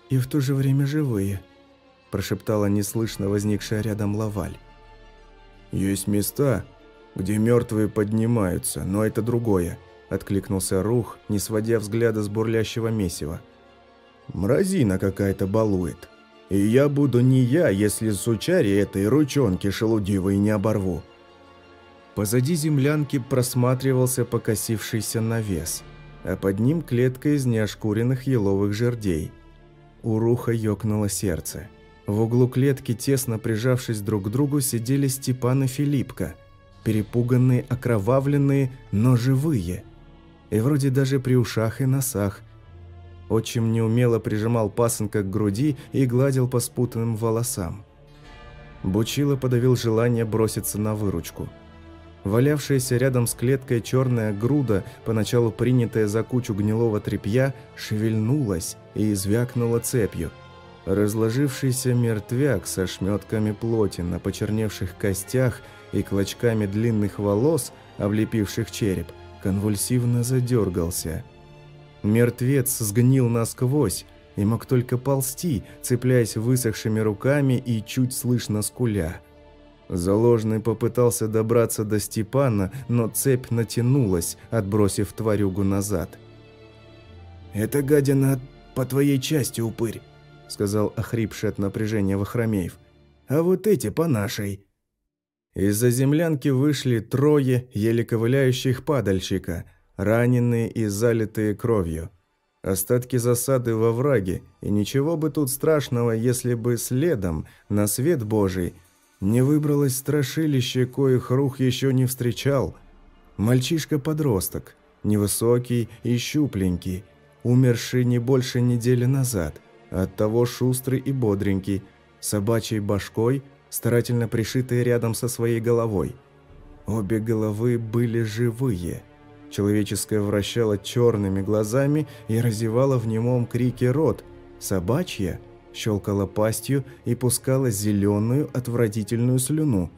и в то же время живые», – прошептала неслышно возникшая рядом Лаваль. «Есть места, где мертвые поднимаются, но это другое», – откликнулся Рух, не сводя взгляда с бурлящего месива. «Мразина какая-то балует». И я буду не я, если сучари этой ручонки шелудивой не оборву. Позади землянки просматривался покосившийся навес, а под ним клетка из неошкуренных еловых жердей. У Руха ёкнуло сердце. В углу клетки, тесно прижавшись друг к другу, сидели Степан и Филиппка, перепуганные, окровавленные, но живые. И вроде даже при ушах и носах – Отчим неумело прижимал пасынка к груди и гладил по спутанным волосам. Бучило подавил желание броситься на выручку. Валявшаяся рядом с клеткой черная груда, поначалу принятая за кучу гнилого тряпья, шевельнулась и извякнула цепью. Разложившийся мертвяк со шметками плоти на почерневших костях и клочками длинных волос, облепивших череп, конвульсивно задергался – Мертвец сгнил насквозь и мог только ползти, цепляясь высохшими руками и чуть слышно скуля. Заложный попытался добраться до Степана, но цепь натянулась, отбросив тварюгу назад. «Это гадина по твоей части, упырь», — сказал охрипший от напряжения Вахромеев. «А вот эти по нашей». Из-за землянки вышли трое еле ковыляющих падальщика, раненые и залитые кровью. Остатки засады во враге, и ничего бы тут страшного, если бы следом, на свет Божий, не выбралось страшилище, коих рух еще не встречал. Мальчишка-подросток, невысокий и щупленький, умерший не больше недели назад, оттого шустрый и бодренький, собачьей башкой, старательно пришитый рядом со своей головой. Обе головы были живые. Человеческое вращало черными глазами и разевало в немом крике рот. Собачья щелкала пастью и пускала зеленую отвратительную слюну.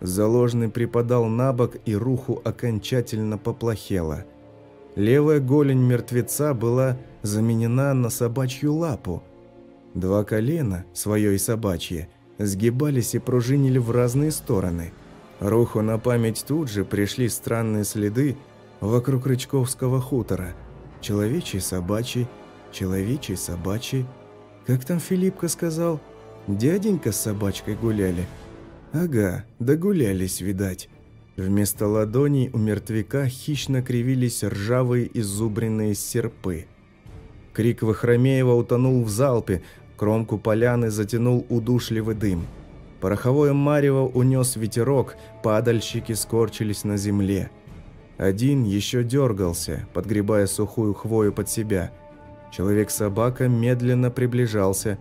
Заложный припадал на бок, и руху окончательно поплохело – Левая голень мертвеца была заменена на собачью лапу. Два колена, свое и собачье, сгибались и пружинили в разные стороны. Руху на память тут же пришли странные следы вокруг Рычковского хутора. Человечий, собачий, человечий, собачий. Как там Филиппка сказал? Дяденька с собачкой гуляли. Ага, догулялись, видать. Вместо ладоней у мертвяка хищно кривились ржавые изубренные серпы. Крик Вахромеева утонул в залпе, кромку поляны затянул удушливый дым. Пороховое марево унес ветерок, падальщики скорчились на земле. Один еще дергался, подгребая сухую хвою под себя. Человек-собака медленно приближался.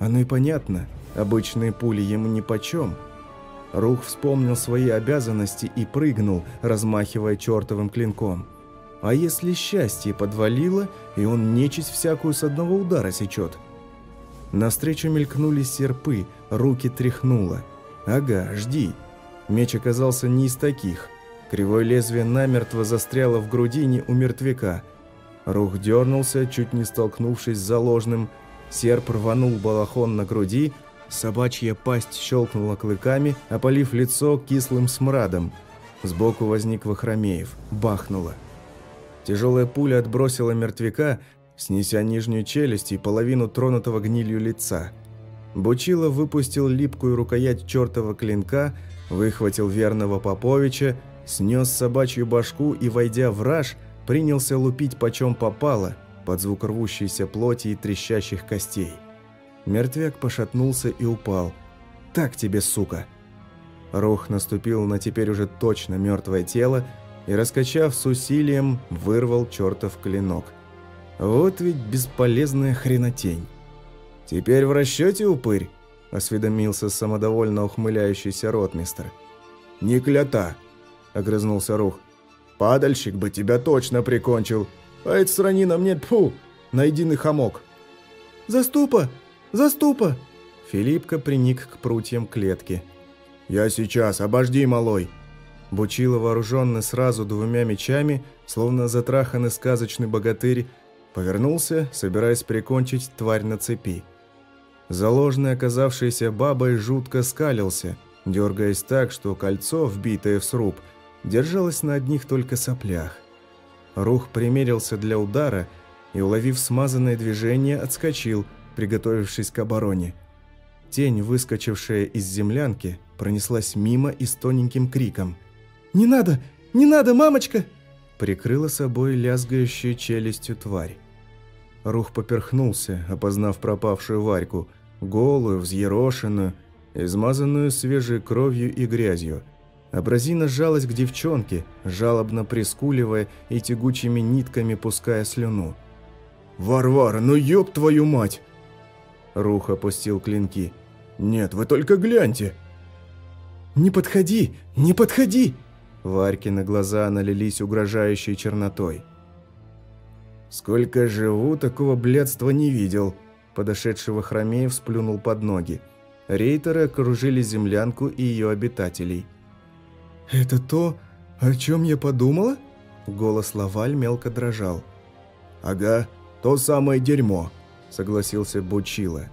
Оно и понятно, обычные пули ему нипочем. почем. Рух вспомнил свои обязанности и прыгнул, размахивая чертовым клинком. А если счастье подвалило, и он нечисть всякую с одного удара сечет? Навстречу мелькнули серпы, руки тряхнуло. «Ага, жди». Меч оказался не из таких. Кривое лезвие намертво застряло в грудине у мертвяка. Рух дернулся, чуть не столкнувшись с заложным. Серп рванул балахон на груди, Собачья пасть щелкнула клыками, опалив лицо кислым смрадом. Сбоку возник Вахромеев. Бахнуло. Тяжелая пуля отбросила мертвяка, снеся нижнюю челюсть и половину тронутого гнилью лица. Бучило выпустил липкую рукоять чертова клинка, выхватил верного Поповича, снес собачью башку и, войдя в раж, принялся лупить почем попало, под звук рвущейся плоти и трещащих костей. Мертвяк пошатнулся и упал. «Так тебе, сука!» Рух наступил на теперь уже точно мертвое тело и, раскачав с усилием, вырвал чертов клинок. Вот ведь бесполезная хренотень. «Теперь в расчете, упырь?» – осведомился самодовольно ухмыляющийся ротмистр. «Не клята!» – огрызнулся Рух. «Падальщик бы тебя точно прикончил, а это странина мне, тьфу, найденный хамок!» «Заступа!» Заступа!» Филиппка приник к прутьям клетки. «Я сейчас, обожди, малой!» Бучило, вооруженный сразу двумя мечами, словно затраханный сказочный богатырь, повернулся, собираясь прикончить тварь на цепи. Заложный, оказавшийся бабой, жутко скалился, дергаясь так, что кольцо, вбитое в сруб, держалось на одних только соплях. Рух примерился для удара и, уловив смазанное движение, отскочил – приготовившись к обороне. Тень, выскочившая из землянки, пронеслась мимо и с тоненьким криком. «Не надо! Не надо, мамочка!» Прикрыла собой лязгающую челюстью тварь. Рух поперхнулся, опознав пропавшую Варьку, голую, взъерошенную, измазанную свежей кровью и грязью. Абразина сжалась к девчонке, жалобно прискуливая и тягучими нитками пуская слюну. «Варвара, ну ёб твою мать!» Рух опустил клинки. «Нет, вы только гляньте!» «Не подходи! Не подходи!» Варькины глаза налились угрожающей чернотой. «Сколько живу, такого блядства не видел!» Подошедшего Хромеев сплюнул под ноги. Рейтеры окружили землянку и ее обитателей. «Это то, о чем я подумала?» Голос Лаваль мелко дрожал. «Ага, то самое дерьмо!» согласился Бучила.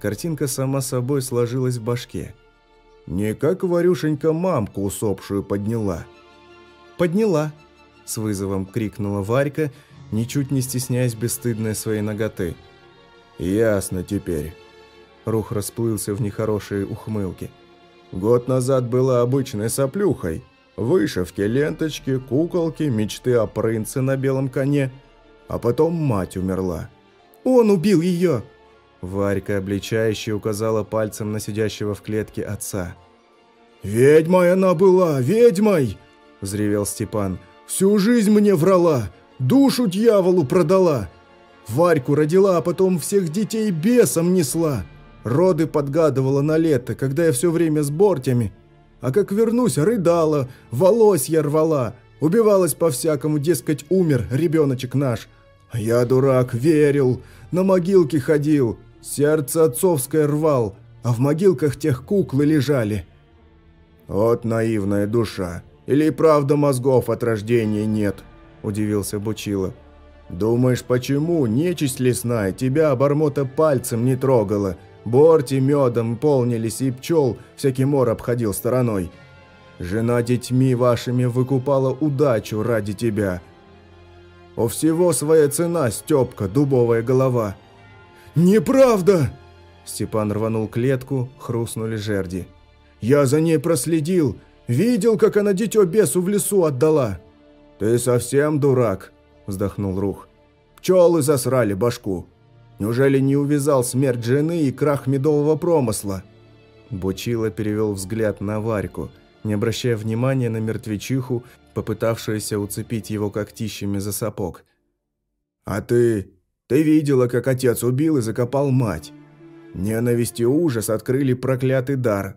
Картинка сама собой сложилась в башке. «Не как Варюшенька мамку усопшую подняла». «Подняла», – с вызовом крикнула Варька ничуть не стесняясь бесстыдной своей ноготы. «Ясно теперь». Рух расплылся в нехорошей ухмылке. «Год назад была обычной соплюхой. Вышивки, ленточки, куколки, мечты о принце на белом коне. А потом мать умерла. «Он убил ее!» Варька обличающе указала пальцем на сидящего в клетке отца. «Ведьмой она была, ведьмой!» – взревел Степан. «Всю жизнь мне врала, душу дьяволу продала. Варьку родила, а потом всех детей бесом несла. Роды подгадывала на лето, когда я все время с бортями. А как вернусь, рыдала, волосья рвала, убивалась по-всякому, дескать, умер ребеночек наш. А я, дурак, верил, на могилки ходил, сердце отцовское рвал, а в могилках тех куклы лежали». «Вот наивная душа. Или и правда мозгов от рождения нет?» – удивился Бучила. «Думаешь, почему нечисть лесная тебя, обормота, пальцем не трогала? Борти медом полнились, и пчел всякий мор обходил стороной. Жена детьми вашими выкупала удачу ради тебя. У всего своя цена, Степка, дубовая голова». «Неправда!» Степан рванул клетку, хрустнули жерди. Я за ней проследил, видел, как она дитё бесу в лесу отдала». «Ты совсем дурак», – вздохнул Рух. «Пчелы засрали башку. Неужели не увязал смерть жены и крах медового промысла?» Бучила перевел взгляд на Варьку, не обращая внимания на мертвечиху, попытавшуюся уцепить его когтищами за сапог. «А ты... ты видела, как отец убил и закопал мать. Ненависть и ужас открыли проклятый дар,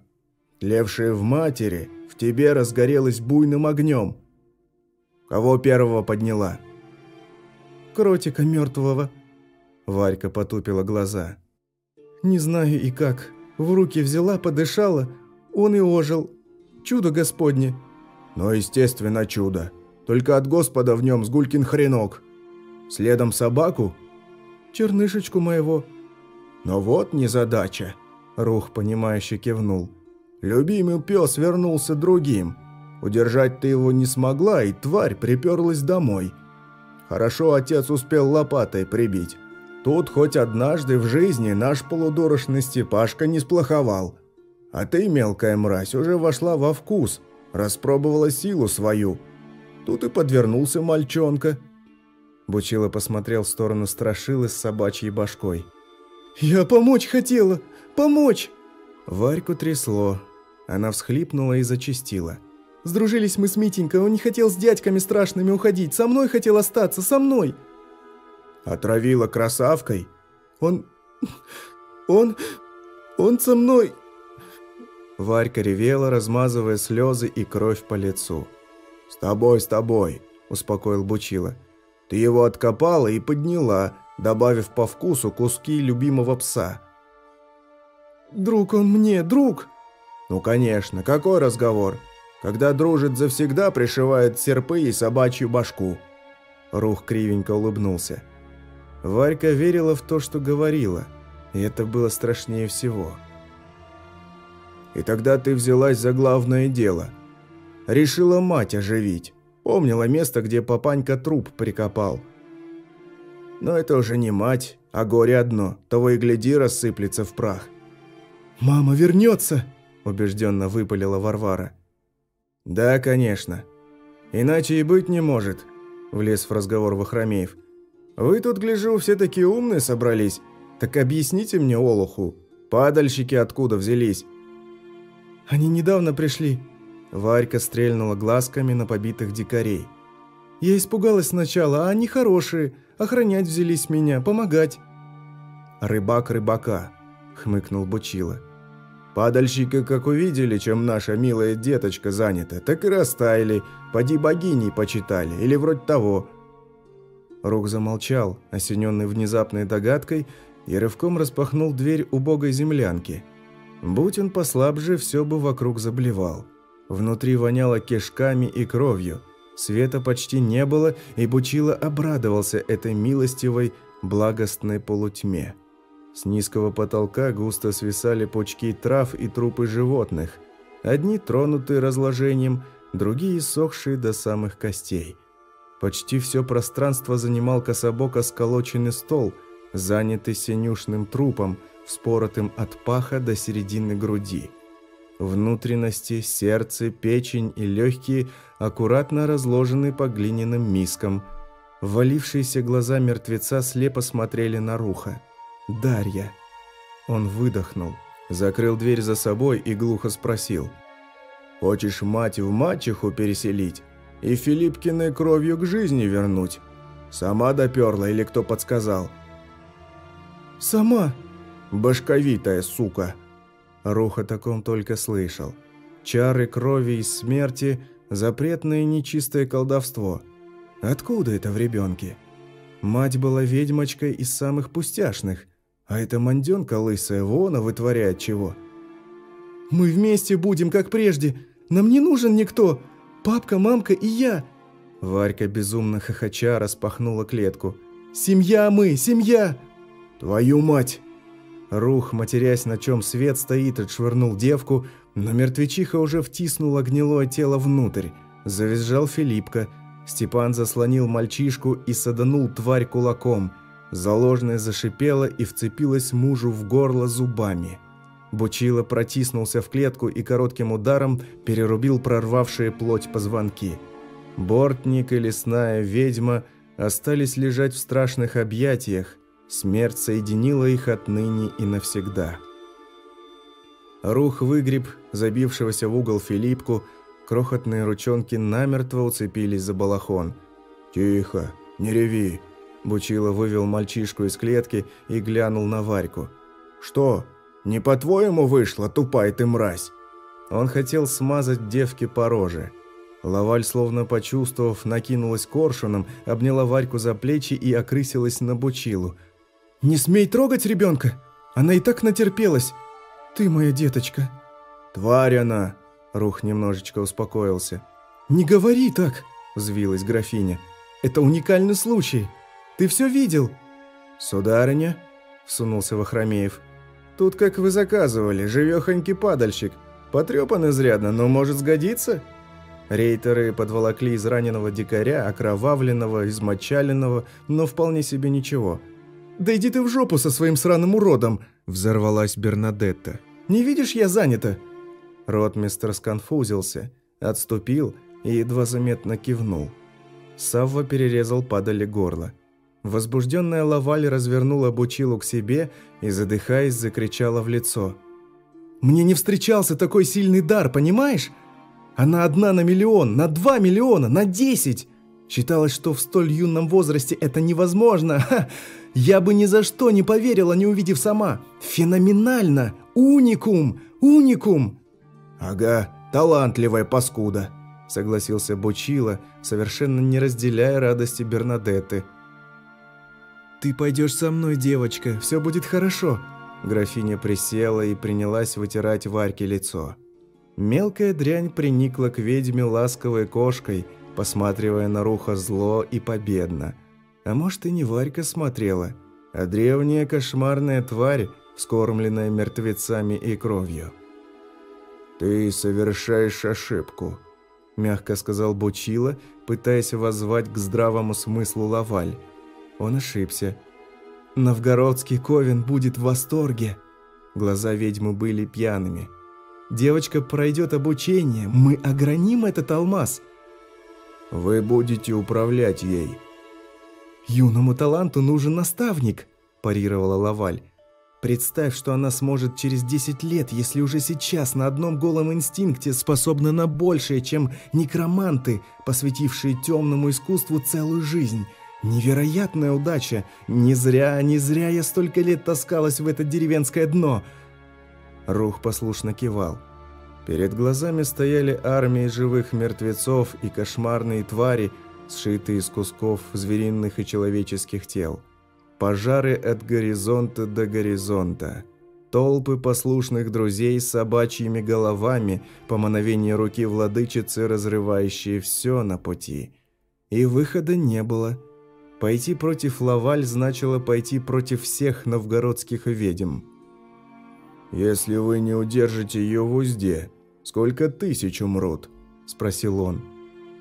Левшее в матери, в тебе разгорелось буйным огнем. Кого первого подняла? Кротика мертвого. Варька потупила глаза. Не знаю и как. В руки взяла, подышала, он и ожил. Чудо Господне. Но, естественно, чудо. Только от Господа в нем сгулькин хренок. Следом собаку? Чернышечку моего. Но вот незадача. Рух, понимающе кивнул. Любимый пес вернулся другим. Удержать ты его не смогла, и тварь приперлась домой. Хорошо отец успел лопатой прибить. Тут хоть однажды в жизни наш полудорошный Степашка не сплоховал. А ты, мелкая мразь, уже вошла во вкус, распробовала силу свою. Тут и подвернулся мальчонка. Бучила посмотрел в сторону страшилы с собачьей башкой. «Я помочь хотела! Помочь!» Варьку трясло, она всхлипнула и зачастила. «Сдружились мы с Митенькой, он не хотел с дядьками страшными уходить, со мной хотел остаться, со мной!» «Отравила красавкой?» «Он... он... он со мной...» Варька ревела, размазывая слезы и кровь по лицу. «С тобой, с тобой», – успокоил Бучила. «Ты его откопала и подняла, добавив по вкусу куски любимого пса». «Друг он мне, друг!» «Ну, конечно, какой разговор? Когда дружит завсегда, пришивает серпы и собачью башку». Рух кривенько улыбнулся. Варька верила в то, что говорила, и это было страшнее всего. «И тогда ты взялась за главное дело. Решила мать оживить. Помнила место, где папанька труп прикопал. Но это уже не мать, а горе одно, того и гляди рассыплется в прах». «Мама вернется!» убежденно выпалила Варвара. «Да, конечно. Иначе и быть не может», – влез в разговор Вахромеев. «Вы тут, гляжу, все такие умные собрались. Так объясните мне, Олуху, падальщики откуда взялись?» «Они недавно пришли», – Варька стрельнула глазками на побитых дикарей. «Я испугалась сначала, а они хорошие, охранять взялись меня, помогать». «Рыбак рыбака», – хмыкнул Бучила. Падальщики, как увидели, чем наша милая деточка занята, так и растаяли, поди богиней почитали, или вроде того». Рук замолчал, осененный внезапной догадкой, и рывком распахнул дверь убогой землянки. Будь он послабже, все бы вокруг заблевал. Внутри воняло кишками и кровью. Света почти не было, и Бучила обрадовался этой милостивой, благостной полутьме. С низкого потолка густо свисали пучки трав и трупы животных. Одни тронутые разложением, другие сохшие до самых костей. Почти все пространство занимал кособоко сколоченный стол, занятый синюшным трупом, вспоротым от паха до середины груди. Внутренности, сердце, печень и легкие аккуратно разложены по глиняным мискам. Валившиеся глаза мертвеца слепо смотрели на Руха. «Дарья!» Он выдохнул, закрыл дверь за собой и глухо спросил. «Хочешь мать в мачеху переселить и Филиппкиной кровью к жизни вернуть? Сама доперла или кто подсказал?» «Сама!» «Башковитая сука!» Рух о таком только слышал. Чары крови и смерти – запретное нечистое колдовство. Откуда это в ребенке? Мать была ведьмочкой из самых пустяшных, а эта манденка лысая вона вытворяет чего. «Мы вместе будем, как прежде. Нам не нужен никто. Папка, мамка и я». Варька безумно хохоча распахнула клетку. «Семья мы, семья!» «Твою мать!» Рух, матерясь, на чем свет стоит, отшвырнул девку, но мертвечиха уже втиснула гнилое тело внутрь. Завизжал Филиппка. Степан заслонил мальчишку и саданул тварь кулаком. Заложная зашипела и вцепилась мужу в горло зубами. Бучило протиснулся в клетку и коротким ударом перерубил прорвавшие плоть позвонки. Бортник и лесная ведьма остались лежать в страшных объятиях, Смерть соединила их отныне и навсегда. Рух выгреб забившегося в угол Филиппку, крохотные ручонки намертво уцепились за балахон. «Тихо, не реви!» Бучило вывел мальчишку из клетки и глянул на Варьку. «Что, не по-твоему вышло, тупая ты мразь?» Он хотел смазать девке по роже. Лаваль, словно почувствовав, накинулась коршуном, обняла Варьку за плечи и окрысилась на Бучилу. «Не смей трогать ребенка! Она и так натерпелась! Ты моя деточка!» «Тварь она!» Рух немножечко успокоился. «Не говори так!» – взвилась графиня. «Это уникальный случай! Ты все видел?» «Сударыня?» – всунулся Вахромеев. «Тут, как вы заказывали, живехонький падальщик. Потрепан изрядно, но может сгодиться?» Рейтеры подволокли израненного дикаря, окровавленного, измочаленного, но вполне себе ничего – «Да иди ты в жопу со своим сраным уродом!» – взорвалась Бернадетта. «Не видишь, я занята!» Ротмистр сконфузился, отступил и едва заметно кивнул. Савва перерезал падали горло. Возбужденная Лаваль развернула Бучилу к себе и, задыхаясь, закричала в лицо. «Мне не встречался такой сильный дар, понимаешь? Она одна на миллион, на два миллиона, на десять! Считалось, что в столь юном возрасте это невозможно. Ха! Я бы ни за что не поверила, не увидев сама. Феноменально! Уникум! Уникум!» «Ага, талантливая паскуда», — согласился Бучила, совершенно не разделяя радости Бернадетты. «Ты пойдешь со мной, девочка, все будет хорошо». Графиня присела и принялась вытирать Варьке лицо. Мелкая дрянь приникла к ведьме ласковой кошкой — посматривая на Руха зло и победно. А может, и не Варька смотрела, а древняя кошмарная тварь, вскормленная мертвецами и кровью. «Ты совершаешь ошибку», – мягко сказал Бучила, пытаясь воззвать к здравому смыслу Лаваль. Он ошибся. «Новгородский ковен будет в восторге!» Глаза ведьмы были пьяными. «Девочка пройдет обучение, мы ограним этот алмаз!» Вы будете управлять ей». «Юному таланту нужен наставник», – парировала Лаваль. «Представь, что она сможет через 10 лет, если уже сейчас на одном голом инстинкте способна на большее, чем некроманты, посвятившие темному искусству целую жизнь. Невероятная удача! Не зря, не зря я столько лет таскалась в это деревенское дно!» Рух послушно кивал. Перед глазами стояли армии живых мертвецов и кошмарные твари, сшитые из кусков звериных и человеческих тел. Пожары от горизонта до горизонта. Толпы послушных друзей с собачьими головами, по мановению руки владычицы, разрывающие все на пути. И выхода не было. Пойти против Лаваль значило пойти против всех новгородских ведьм. «Если вы не удержите ее в узде, сколько тысяч умрут?» – спросил он.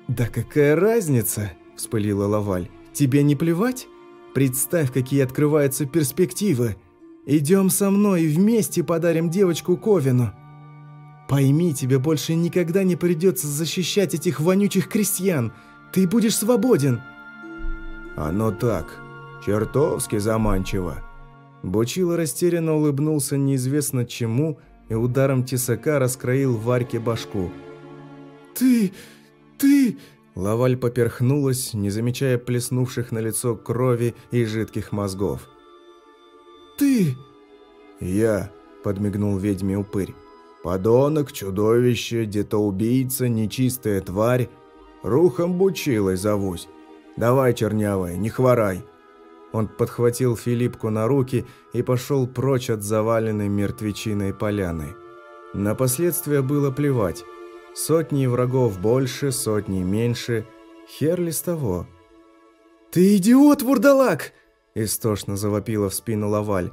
«Да какая разница?» –– вспылила Лаваль. «Тебе не плевать? Представь, какие открываются перспективы. Идем со мной и вместе подарим девочку Ковину. Пойми, тебе больше никогда не придется защищать этих вонючих крестьян. Ты будешь свободен». «Оно так, чертовски заманчиво». Бучило растерянно улыбнулся неизвестно чему и ударом тесака раскроил Варьке башку. «Ты... ты...» Лаваль поперхнулась, не замечая плеснувших на лицо крови и жидких мозгов. «Ты...» «Я...» – подмигнул ведьме упырь. «Подонок, чудовище, детоубийца, нечистая тварь. Рухом бучилой зовусь. Давай, чернявая, не хворай». Он подхватил Филиппку на руки и пошел прочь от заваленной мертвечиной поляны. На последствия было плевать. Сотни врагов больше, сотни меньше. Хер ли с того? «Ты идиот, вурдалак!» – истошно завопила в спину Лаваль.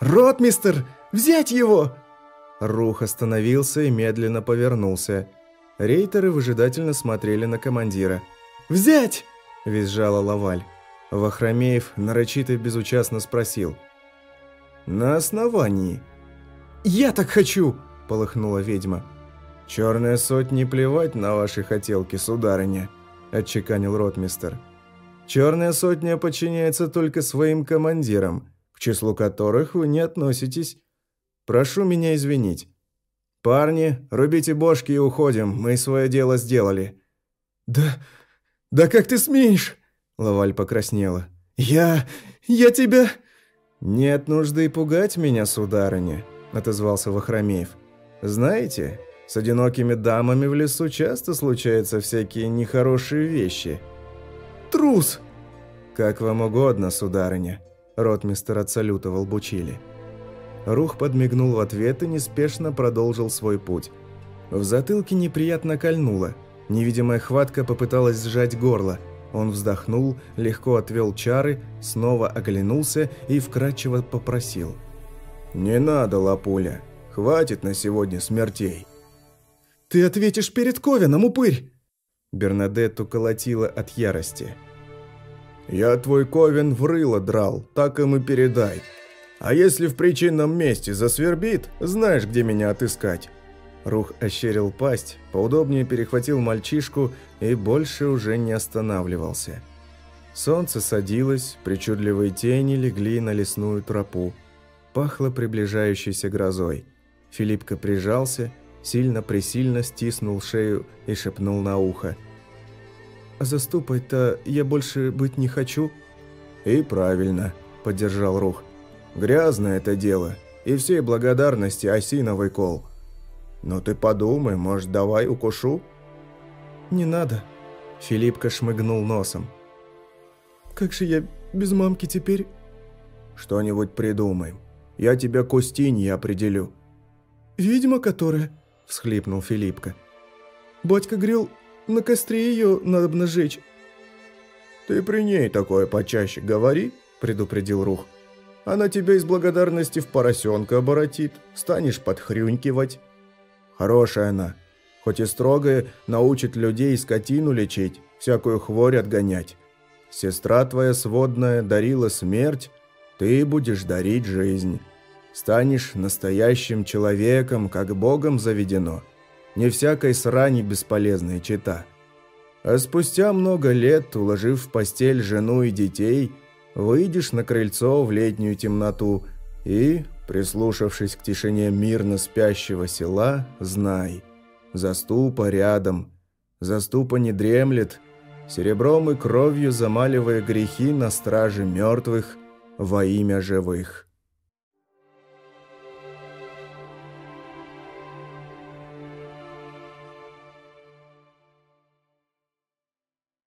«Ротмистер! Взять его!» Рух остановился и медленно повернулся. Рейтеры выжидательно смотрели на командира. «Взять!» – визжала Лаваль. Вахромеев нарочито безучастно спросил. «На основании». «Я так хочу!» – полыхнула ведьма. «Черная сотни плевать на ваши хотелки, сударыня», – отчеканил ротмистер. «Черная сотня подчиняется только своим командирам, к числу которых вы не относитесь. Прошу меня извинить. Парни, рубите бошки и уходим, мы свое дело сделали». «Да... да как ты смеешь?» Лаваль покраснела. «Я... я тебя...» «Нет нужды пугать меня, сударыня», – отозвался Вахромеев. «Знаете, с одинокими дамами в лесу часто случаются всякие нехорошие вещи». «Трус!» «Как вам угодно, сударыня», – ротмистер отсалютовал Бучили. Рух подмигнул в ответ и неспешно продолжил свой путь. В затылке неприятно кольнуло. Невидимая хватка попыталась сжать горло – он вздохнул, легко отвел чары, снова оглянулся и вкрадчиво попросил. «Не надо, Лапуля. Хватит на сегодня смертей». «Ты ответишь перед Ковином, упырь!» Бернадетту колотила от ярости. «Я твой Ковен в рыло драл, так им и передай. А если в причинном месте засвербит, знаешь, где меня отыскать». Рух ощерил пасть, поудобнее перехватил мальчишку и больше уже не останавливался. Солнце садилось, причудливые тени легли на лесную тропу. Пахло приближающейся грозой. Филиппка прижался, сильно-пресильно стиснул шею и шепнул на ухо. «А заступать-то я больше быть не хочу?» «И правильно», — поддержал Рух. «Грязное это дело, и всей благодарности осиновый кол». «Ну ты подумай, может, давай укушу?» «Не надо», – Филиппка шмыгнул носом. «Как же я без мамки теперь?» «Что-нибудь придумаем. Я тебя к Устинье определю». «Ведьма которая?» – всхлипнул Филиппка. «Батька говорил, на костре ее надо сжечь». «Ты при ней такое почаще говори», – предупредил Рух. «Она тебя из благодарности в поросенка оборотит, станешь подхрюнькивать». Хорошая она. Хоть и строгая, научит людей скотину лечить, всякую хворь отгонять. Сестра твоя сводная дарила смерть, ты будешь дарить жизнь. Станешь настоящим человеком, как Богом заведено. Не всякой срани бесполезной чита. А спустя много лет, уложив в постель жену и детей, выйдешь на крыльцо в летнюю темноту и, Прислушавшись к тишине мирно спящего села, знай, заступа рядом, заступа не дремлет, серебром и кровью замаливая грехи на страже мертвых во имя живых.